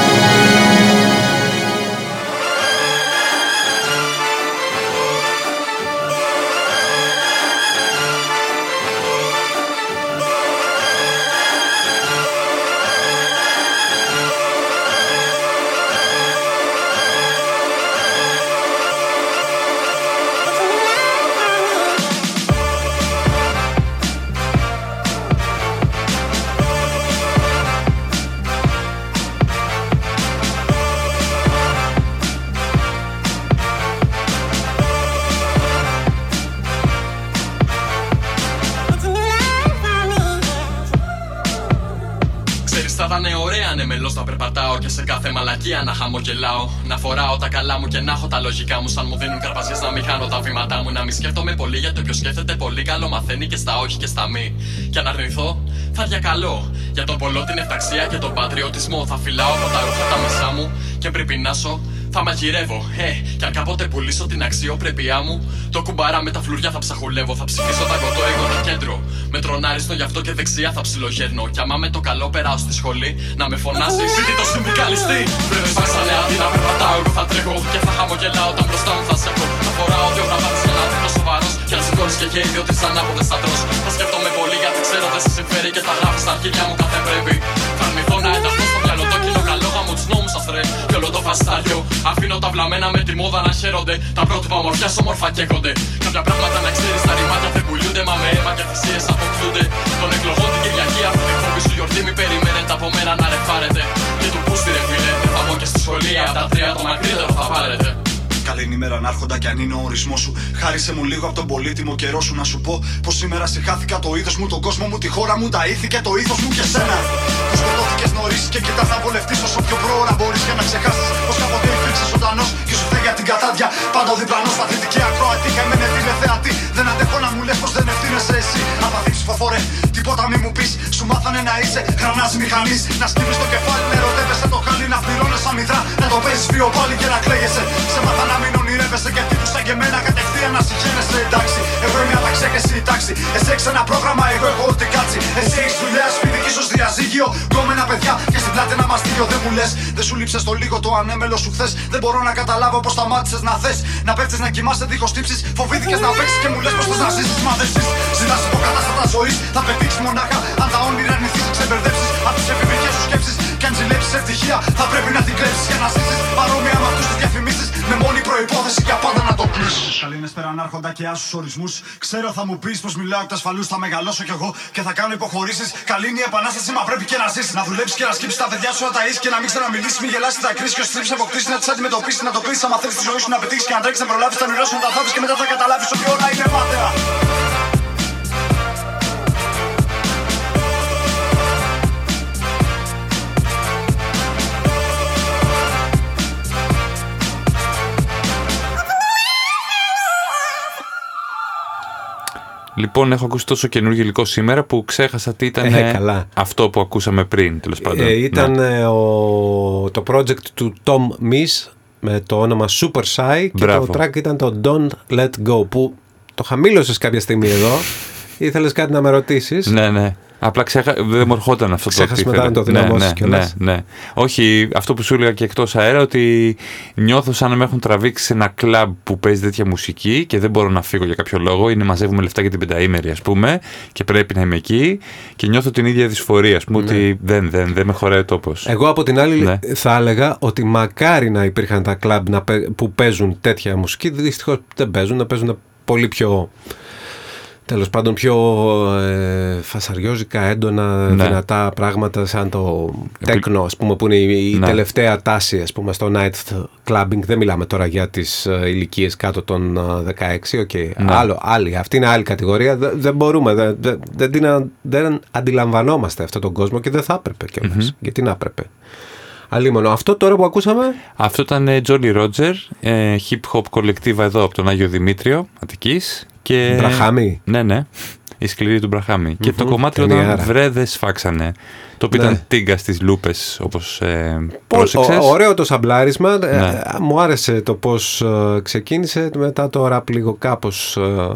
Τον πατριωτισμό Θα φυλάω από τα ρούχα τα μισά μου Και πριν πεινάσω θα μαγειρεύω, ε, κι αν κάποτε πουλήσω την αξιοπρέπειά μου, το κουμπάρα με τα φλουριά θα ψαχουλεύω. Θα ψηφίσω τα κοτό εγώ το κέντρο. Με τρονάριστο γι' αυτό και δεξιά θα ψιλογέρνω. Κι άμα με το καλό περάω στη σχολή, να με φωνάσει Φίτι το συνδικαλιστή. Δεν σπάσανε αντί να περπατάω, εγώ θα τρέχω. Και θα χαμογελάω όταν μπροστά μου θα σε έχω. Θα φοράω δύο γραμμάτες για να δίνω σοβαρός. Κι αν σηκώνεις και γέι, διότι σαν άποδες θα τρως. Θα σκέφτομαι πολύ γιατί ξέρω δεν σε συμφέρει και τα γράφεις στα αρχίδια μου κάθε πρέπει. Θα αρνηθώ να ενταχθώ ρε. Και όλο το φαστάριο. Αφήνω τα βλαμμένα με τη μόδα να χαίρονται. Τα πρότυπα ομορφιά όμορφα καίγονται. Κάποια πράγματα να ξέρεις τα ρημάτια δεν πουλούνται. Μα με αίμα και θυσίες αποκτούνται. Των εκλογών την Κυριακή αυτή την εκπομπή σου γιορτή μη περιμένετε από μένα να ρεφάρετε. Και του πούστη ρε φίλε. Δεν θα πω και στη σχολεία. Τα τρία το μακρύτερο θα πάρετε. Καλή ημέρα να έρχοντα κι αν είναι ο ορισμός σου. Χάρισε μου λίγο από τον πολύτιμο καιρό σου να σου πω πως σήμερα συχάθηκα το είδος μου, τον κόσμο μου, τη χώρα μου, τα ήθη και το ήθο μου και σένα. Που σκοτώθηκες νωρίς και κοιτά να βολευτείς όσο πιο πρόωρα μπορείς και να ξεχάσεις πως κάποτε υπήρξες ζωντανός και σου φταίει για την κατάδια. Πάντα ο διπλανός παθητική ακροατή και εμένα τηλεθεατή. Δεν αντέχω να μου λες πως δεν ευθύνεσαι εσύ. Απαθή ψηφοφορέ, τίποτα μη μου πεις. Σου μάθανε να είσαι γρανά μηχανής. Να σκύβει το κεφάλι, να ερωτεύεσαι το χάλι, να πληρώνει αμυδρά. Να το παίζεις βίο πάλι και να κλαίγεσαι. Σε μάθα να μην ονειρεύεσαι και τύπου σαν και εμένα κατευθείαν να συγχαίνεσαι. Εντάξει, εγώ είμαι αταξία και εσύ η τάξη. Εσύ έχεις ένα πρόγραμμα, εγώ έχω ό,τι κάτσει. Εσύ έχεις δουλειά, σπίτι και ίσως διαζύγιο. Γκόμενα παιδιά και στην πλάτη ένα μαστίγιο δεν μου λες. Δεν σου λείψες το λίγο το ανέμελο σου χθες. Δεν μπορώ να καταλάβω πώς σταμάτησε να θες. Να πέφτεις να κοιμάσαι δίχως τύψεις. Φοβήθηκες να παίξεις και μου λες πω θε να ζήσεις. Μα δεν ζεις. Ζητάς υποκατάστατα ζωή. Θα πετύχεις μονάχα αν τα όνειρα αρνηθεί ξεμπερδέψεις. Από τις εφηβικέ σου σκέψεις και αν ζηλέψεις ευτυχία θα πρέπει να την κλέψεις για να ζήσεις. Παρόμοια με αυτούς τους διαφημίσεις με μόνη προπόθεση για πάντα να το κλείσεις. Καληνύστερα ανάρχοντα και άσους ορισμούς. Ξέρω θα μου πεις πως μιλάω εκ του ασφαλού, θα μεγαλώσω κι εγώ και θα κάνω υποχωρήσεις. Καλή είναι η επανάσταση, μα πρέπει και να ζήσεις. Να δουλέψεις και να σκύψεις τα παιδιά σου να τα και να μην ξαναμιλήσεις. Μην γελάσεις, θα κρίσει και ο στρίψει αποκτήσεις να τις αντιμετωπίσεις. Να το κλείσεις άμα θέλεις τη ζωή σου να πετύχεις και να τρέξεις να προλάβεις τα όνειρά σου να τα θάβει και μετά θα καταλάβεις ότι όλα είναι μάταια. Λοιπόν, έχω ακούσει τόσο καινούργιο υλικό σήμερα που ξέχασα τι ήταν Ε, καλά. αυτό που ακούσαμε πριν, τέλος πάντων. Ε, ήταν Ναι. ε, ο, το project του Tom Miss με το όνομα Super Shy και Μπράβο. το track ήταν το Don't Let Go που το χαμήλωσες κάποια στιγμή εδώ ήθελες κάτι να με ρωτήσεις; Ναι, ναι. Απλά ξέχα... δεν μου ερχόταν αυτό το Ξέχασες τι μετά ήθελα. να το δυναμώσεις ναι, ναι, κιόλας. ναι, ναι. Όχι, αυτό που σου έλεγα και εκτός αέρα ότι νιώθω σαν να με έχουν τραβήξει σε ένα κλαμπ που παίζει τέτοια μουσική και δεν μπορώ να φύγω για κάποιο λόγο. Είναι μαζεύουμε λεφτά για την πενταήμερη ας πούμε και πρέπει να είμαι εκεί και νιώθω την ίδια δυσφορία ας πούμε ότι δεν, δεν, δεν με χωράει ο τόπος. Ναι. Εγώ από την άλλη Ναι. θα έλεγα ότι μακάρι να υπήρχαν τα κλαμπ να, παί- που παίζουν τέτοια μουσική. Δυστυχώς δεν παίζουν, να παίζουν πολύ πιο τέλος πάντων πιο ε, φασαριόζικα, έντονα, Ναι. δυνατά πράγματα σαν το τέκνο ας πούμε που είναι η, η Ναι. τελευταία τάση ας πούμε στο night clubbing. Δεν μιλάμε τώρα για τις ε, ηλικίες κάτω των ε, 16, οκ. Ναι. Άλλο, άλλη, αυτή είναι άλλη κατηγορία. Δεν, δεν μπορούμε, δεν, δεν, δεν, την α- δεν αντιλαμβανόμαστε αυτόν τον κόσμο και δεν θα έπρεπε κιόλας. Γιατί να έπρεπε. Αλίμονο. Αυτό τώρα που ακούσαμε; Αυτό ήταν ε, Jolly Roger, ε, hip hop κολεκτίβα εδώ από τον Άγιο Δημήτριο Αττικής. Και... Μπραχάμι. Ναι, ναι. Η σκληρή του Μπραχάμι. Και το κομμάτι ήταν ταινιάρα. βρέδες φάξανε. Το οποίο Ναι. ήταν τίγκα στις λούπες όπως ε, Πο- πρόσεξες. ω- ωραίο το σαμπλάρισμα. Ε, Ναι. ε, μου άρεσε το πώς ε, ξεκίνησε. Μετά το ραπ λίγο κάπως... ε,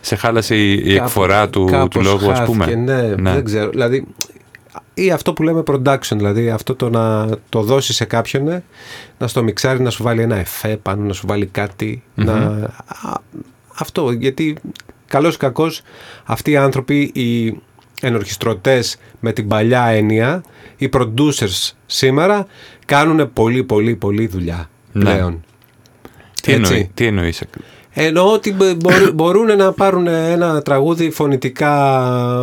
Σε χάλασε η, η κάπως- εκφορά του, του κάπως λόγου ας πούμε. χάθηκε, Ναι, δεν ξέρω. Δηλαδή, ή αυτό που λέμε production, δηλαδή αυτό το να το δώσεις σε κάποιον, ε, να στο μιξάρει, να σου βάλει ένα εφέ πάνω, να σου βάλει κάτι. Να... Α, αυτό, γιατί καλός ή κακός αυτοί οι άνθρωποι, οι ενορχιστρωτές με την παλιά έννοια, οι producers σήμερα κάνουν πολύ πολύ πολύ δουλειά Ναι. πλέον. Τι, Έτσι. εννοεί, τι εννοείς. Εννοώ ότι μπο- μπορούν, μπορούν να πάρουν ένα τραγούδι φωνητικά,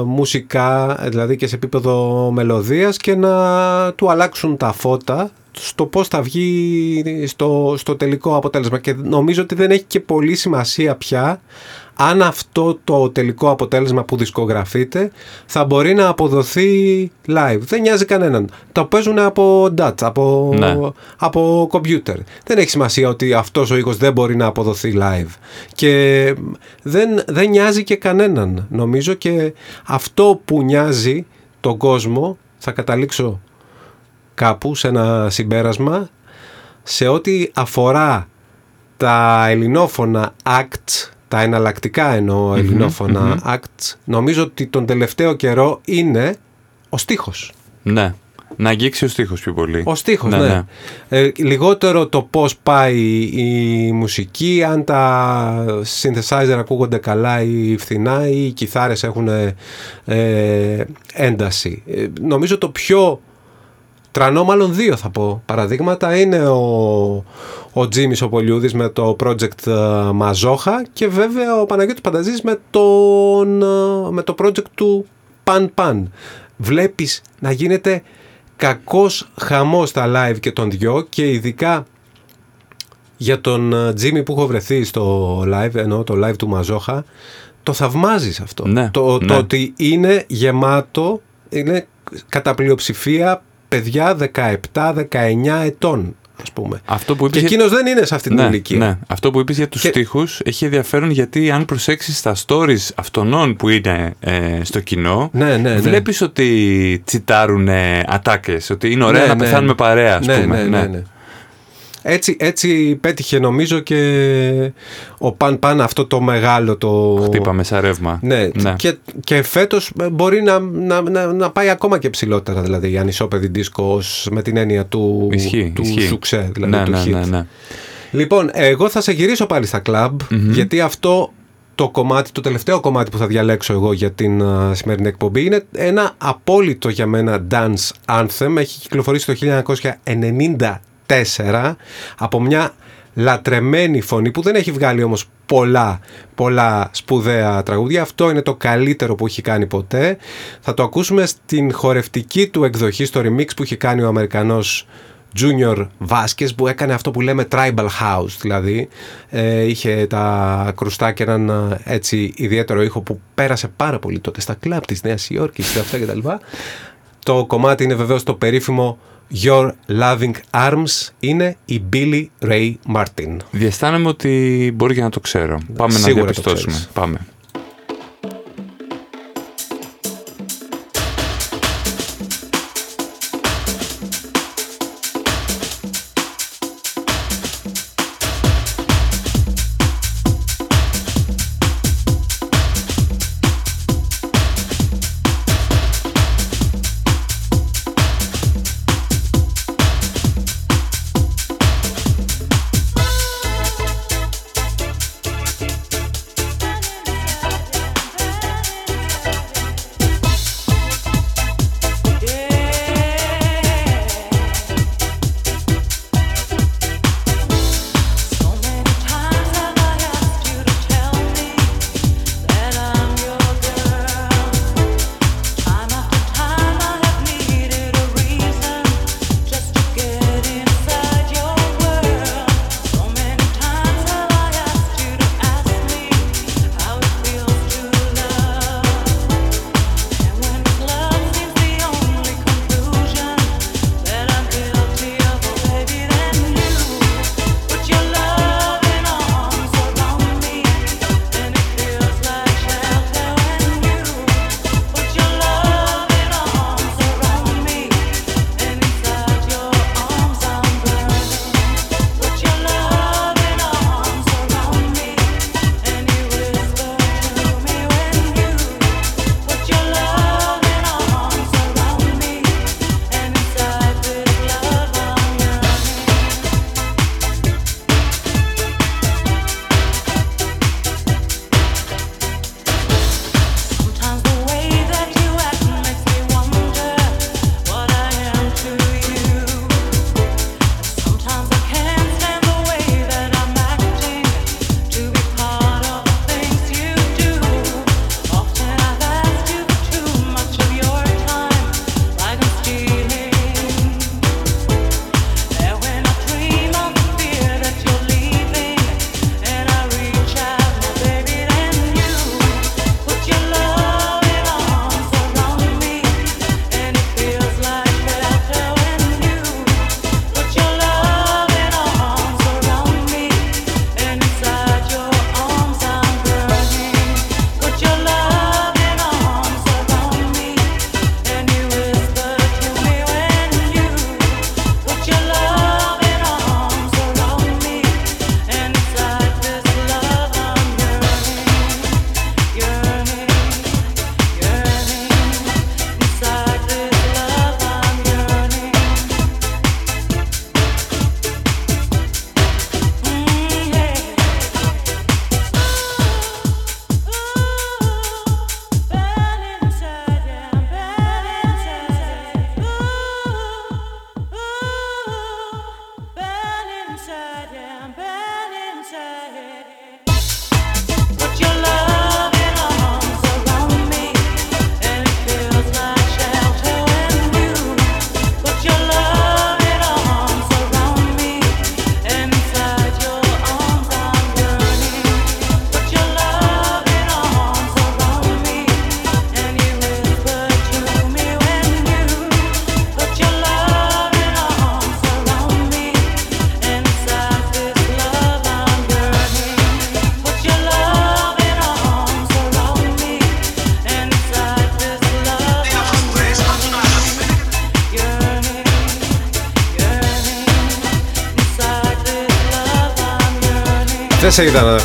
μουσικά, δηλαδή και σε επίπεδο μελωδίας και να του αλλάξουν τα φώτα στο πώς θα βγει στο, στο τελικό αποτέλεσμα. Και νομίζω ότι δεν έχει και πολύ σημασία πια αν αυτό το τελικό αποτέλεσμα που δισκογραφείται θα μπορεί να αποδοθεί live. Δεν νοιάζει κανέναν. Το παίζουν από DAT, από, Ναι. από κομπιούτερ. Δεν έχει σημασία ότι αυτός ο ήχος δεν μπορεί να αποδοθεί live. Και δεν, δεν νοιάζει και κανέναν. Νομίζω και αυτό που νοιάζει τον κόσμο, θα καταλήξω κάπου σε ένα συμπέρασμα, σε ό,τι αφορά τα ελληνόφωνα acts, τα εναλλακτικά εννοώ ελληνόφωνα acts, νομίζω ότι τον τελευταίο καιρό είναι ο στίχος. Ναι. Να αγγίξει ο στίχος πιο πολύ. Ο στίχος, ναι. Ε, λιγότερο το πώς πάει η μουσική, αν τα synthesizer ακούγονται καλά ή φθηνά ή οι κιθάρες έχουν ε, ένταση. Ε, νομίζω το πιο τρανό, μάλλον δύο θα πω παραδείγματα, είναι ο, ο Τζίμις ο Πολιούδης με το project ε, Μαζόχα και βέβαια ο Παναγιώτης Πανταζής με, τον, ε, με το project του Παν Παν. Βλέπεις να γίνεται κακός χαμός στα live και των δυο και ειδικά για τον ε, Τζίμι που έχω βρεθεί στο live, ενώ το live του Μαζόχα, το θαυμάζεις αυτό. Ναι, το, ναι. το ότι είναι γεμάτο, είναι κατά πλειοψηφία παιδιά 17-19 ετών, ας πούμε. Αυτό που Και είπες, εκείνος δεν είναι σε αυτή την ναι, ηλικία. ναι. Αυτό που είπες για τους Και- στίχους έχει ενδιαφέρον γιατί αν προσέξεις τα stories αυτών που είναι ε, στο κοινό Ναι, ναι, ναι. βλέπεις ότι τσιτάρουν ε, ατάκες, ότι είναι ωραία Ναι, να ναι. πεθάνουμε παρέα ας ναι, πούμε. Ναι, ναι, ναι. Έτσι, έτσι πέτυχε νομίζω και ο Παν Παν αυτό το μεγάλο το... Χτύπαμε σαν ρεύμα. Ναι, Και, και φέτος μπορεί να, να, να, να πάει ακόμα και ψηλότερα δηλαδή η ανισόπεδη δίσκο ως με την έννοια του, Ισχύει, του ισχύει. σουξέ, δηλαδή ναι, του ναι, hit. ναι, ναι. Λοιπόν, εγώ θα σε γυρίσω πάλι στα κλαμπ, γιατί αυτό το κομμάτι, το τελευταίο κομμάτι που θα διαλέξω εγώ για την α, σημερινή εκπομπή είναι ένα απόλυτο για μένα dance anthem. Έχει κυκλοφορήσει το 1994 από μια λατρεμένη φωνή που δεν έχει βγάλει όμως πολλά, πολλά σπουδαία τραγούδια. Αυτό είναι το καλύτερο που έχει κάνει ποτέ. Θα το ακούσουμε στην χορευτική του εκδοχή, στο remix που έχει κάνει ο Αμερικανός Junior Vasquez που έκανε αυτό που λέμε tribal house δηλαδή ε, είχε τα κρουστά και έναν ε, έτσι ιδιαίτερο ήχο που πέρασε πάρα πολύ τότε στα κλαμπ της Νέας Υόρκης και αυτά και τα λοιπά το κομμάτι είναι βεβαίως το περίφημο Your Loving Arms είναι η Billy Ray Martin Διαισθάνομαι ότι μπορεί και να το ξέρω. Πάμε Σίγουρα να το διαπιστώσουμε. ξέρεις. Πάμε. Δεν σε είδα να...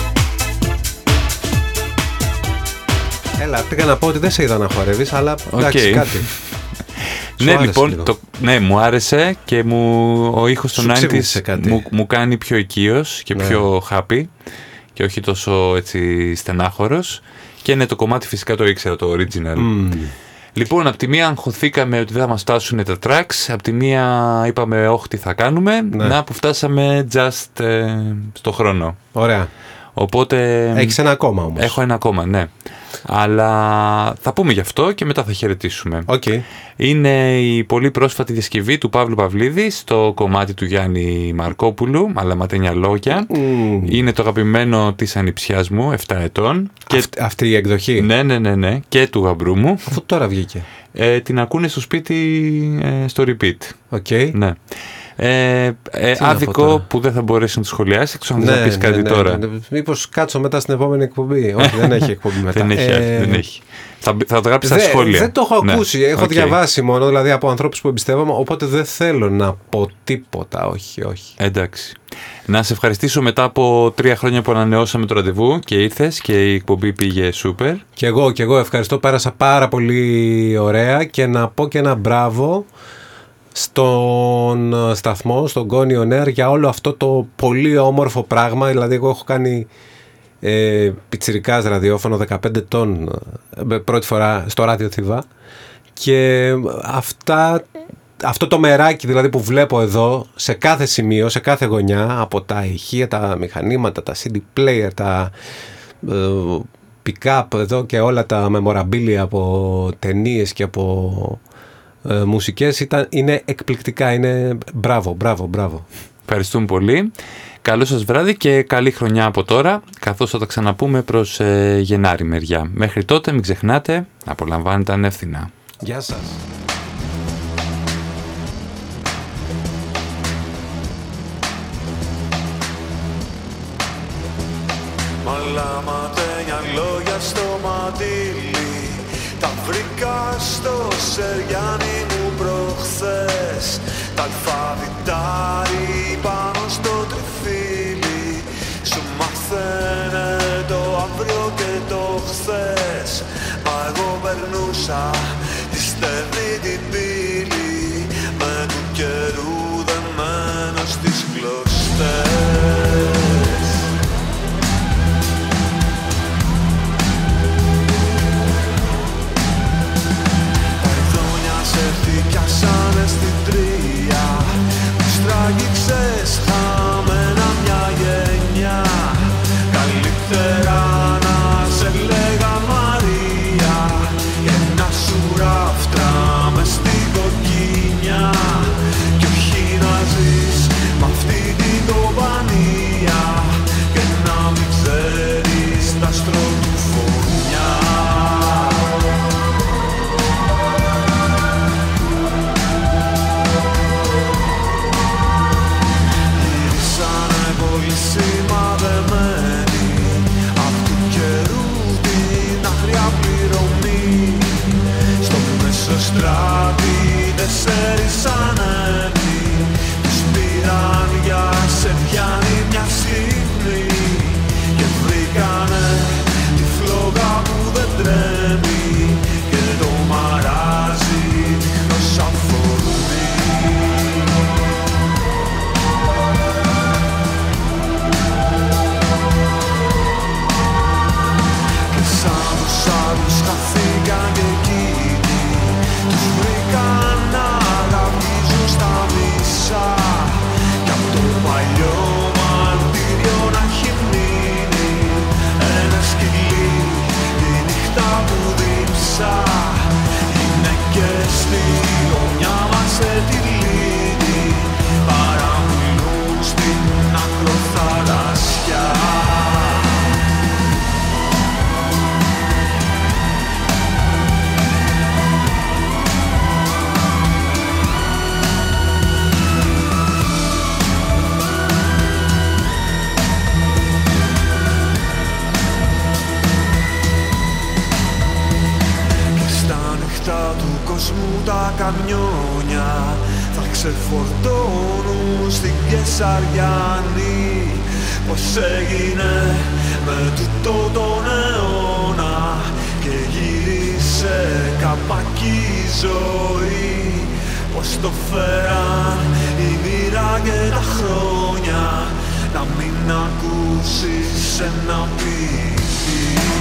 Έλα, πήγα να πω ότι δεν σε είδα να χορεύεις, αλλά εντάξει, Οκ. κάτι. Σου Ναι, άρεσε λοιπόν, λίγο. το, ναι, μου άρεσε και μου, ο ήχος Σου των 90's ξύπνησε κάτι. μου, μου κάνει πιο οικείος και Ναι. πιο happy και όχι τόσο έτσι στενάχωρος. Και ναι, το κομμάτι φυσικά το ήξερα, το original. Μμμ. Λοιπόν, από τη μία αγχωθήκαμε ότι δεν θα μας φτάσουν τα tracks, από τη μία είπαμε όχι τι θα κάνουμε, Ναι. να που φτάσαμε just ε, στο χρόνο. Ωραία. Οπότε Έχεις ένα ακόμα όμως. έχω ένα ακόμα, ναι. Αλλά θα πούμε γι' αυτό και μετά θα χαιρετήσουμε. Οκ. Είναι η πολύ πρόσφατη διασκευή του Παύλου Παυλίδη στο κομμάτι του Γιάννη Μαρκόπουλου, Μαλαματένια Λόγια. Μμμ. Είναι το αγαπημένο της ανιψιάς μου, 7 ετών. Και... Αυτή, αυτή η εκδοχή. Ναι, ναι, ναι, ναι. Και του γαμπρού μου. Αφού τώρα βγήκε. Ε, την ακούνε στο σπίτι ε, στο repeat. Οκ. Ναι. Ε, ε, να πω άδικο τώρα. που δεν θα μπορέσει να το σχολιάσει. Εκτός αν θες να πεις κάτι τώρα. ναι. Μήπως κάτσω μετά στην επόμενη εκπομπή. Όχι, δεν έχει εκπομπή μετά. Δεν έχει, Ε, δεν έχει. Θα, θα το γράψει στα Δε- σχόλια. Δεν το έχω Ναι. ακούσει. Έχω Οκ. διαβάσει μόνο, δηλαδή από ανθρώπους που εμπιστεύομαι. Οπότε δεν θέλω να πω τίποτα. Όχι, όχι. Εντάξει. Να σε ευχαριστήσω μετά από τρία χρόνια που ανανεώσαμε το ραντεβού και ήρθες και η εκπομπή πήγε σούπερ. Και εγώ, και εγώ ευχαριστώ. Πέρασα πάρα πολύ ωραία και να πω και ένα μπράβο στον ε, σταθμό, στον Κόνιο Νέρ για όλο αυτό το πολύ όμορφο πράγμα. Δηλαδή εγώ έχω κάνει ε, πιτσιρικάς ραδιόφωνο 15 ετών ε, πρώτη φορά στο ράδιο Θηβά και αυτά αυτό το μεράκι δηλαδή που βλέπω εδώ σε κάθε σημείο, σε κάθε γωνιά από τα ηχεία, τα μηχανήματα, τα CD player, τα ε, pick-up εδώ και όλα τα memorabilia από ταινίες και από ε, μουσικές ήταν, είναι εκπληκτικά, είναι μπράβο, μπράβο, μπράβο. Ευχαριστούμε πολύ. Καλό σας βράδυ και καλή χρονιά από τώρα, καθώς θα τα ξαναπούμε προς ε, Γενάρη μεριά. Μέχρι τότε μην ξεχνάτε, απολαμβάνετε ανεύθυνα. Γεια σας. Μαλαματένια λόγια στο μαντίλι Τα βρήκα στο σεριάνι μου προχθές. Τα αλφαβητάρι πάνω στο τριφύλι. Σου μαθαίνε το αύριο και το χθες. Μα εγώ περνούσα τη στενή την πύλη έγινε με τούτο τον αιώνα Και γύρισε καπάκι η ζωή. Πως το φέραν η μοίρα και τα χρόνια Να μην ακούσεις ένα ποιητή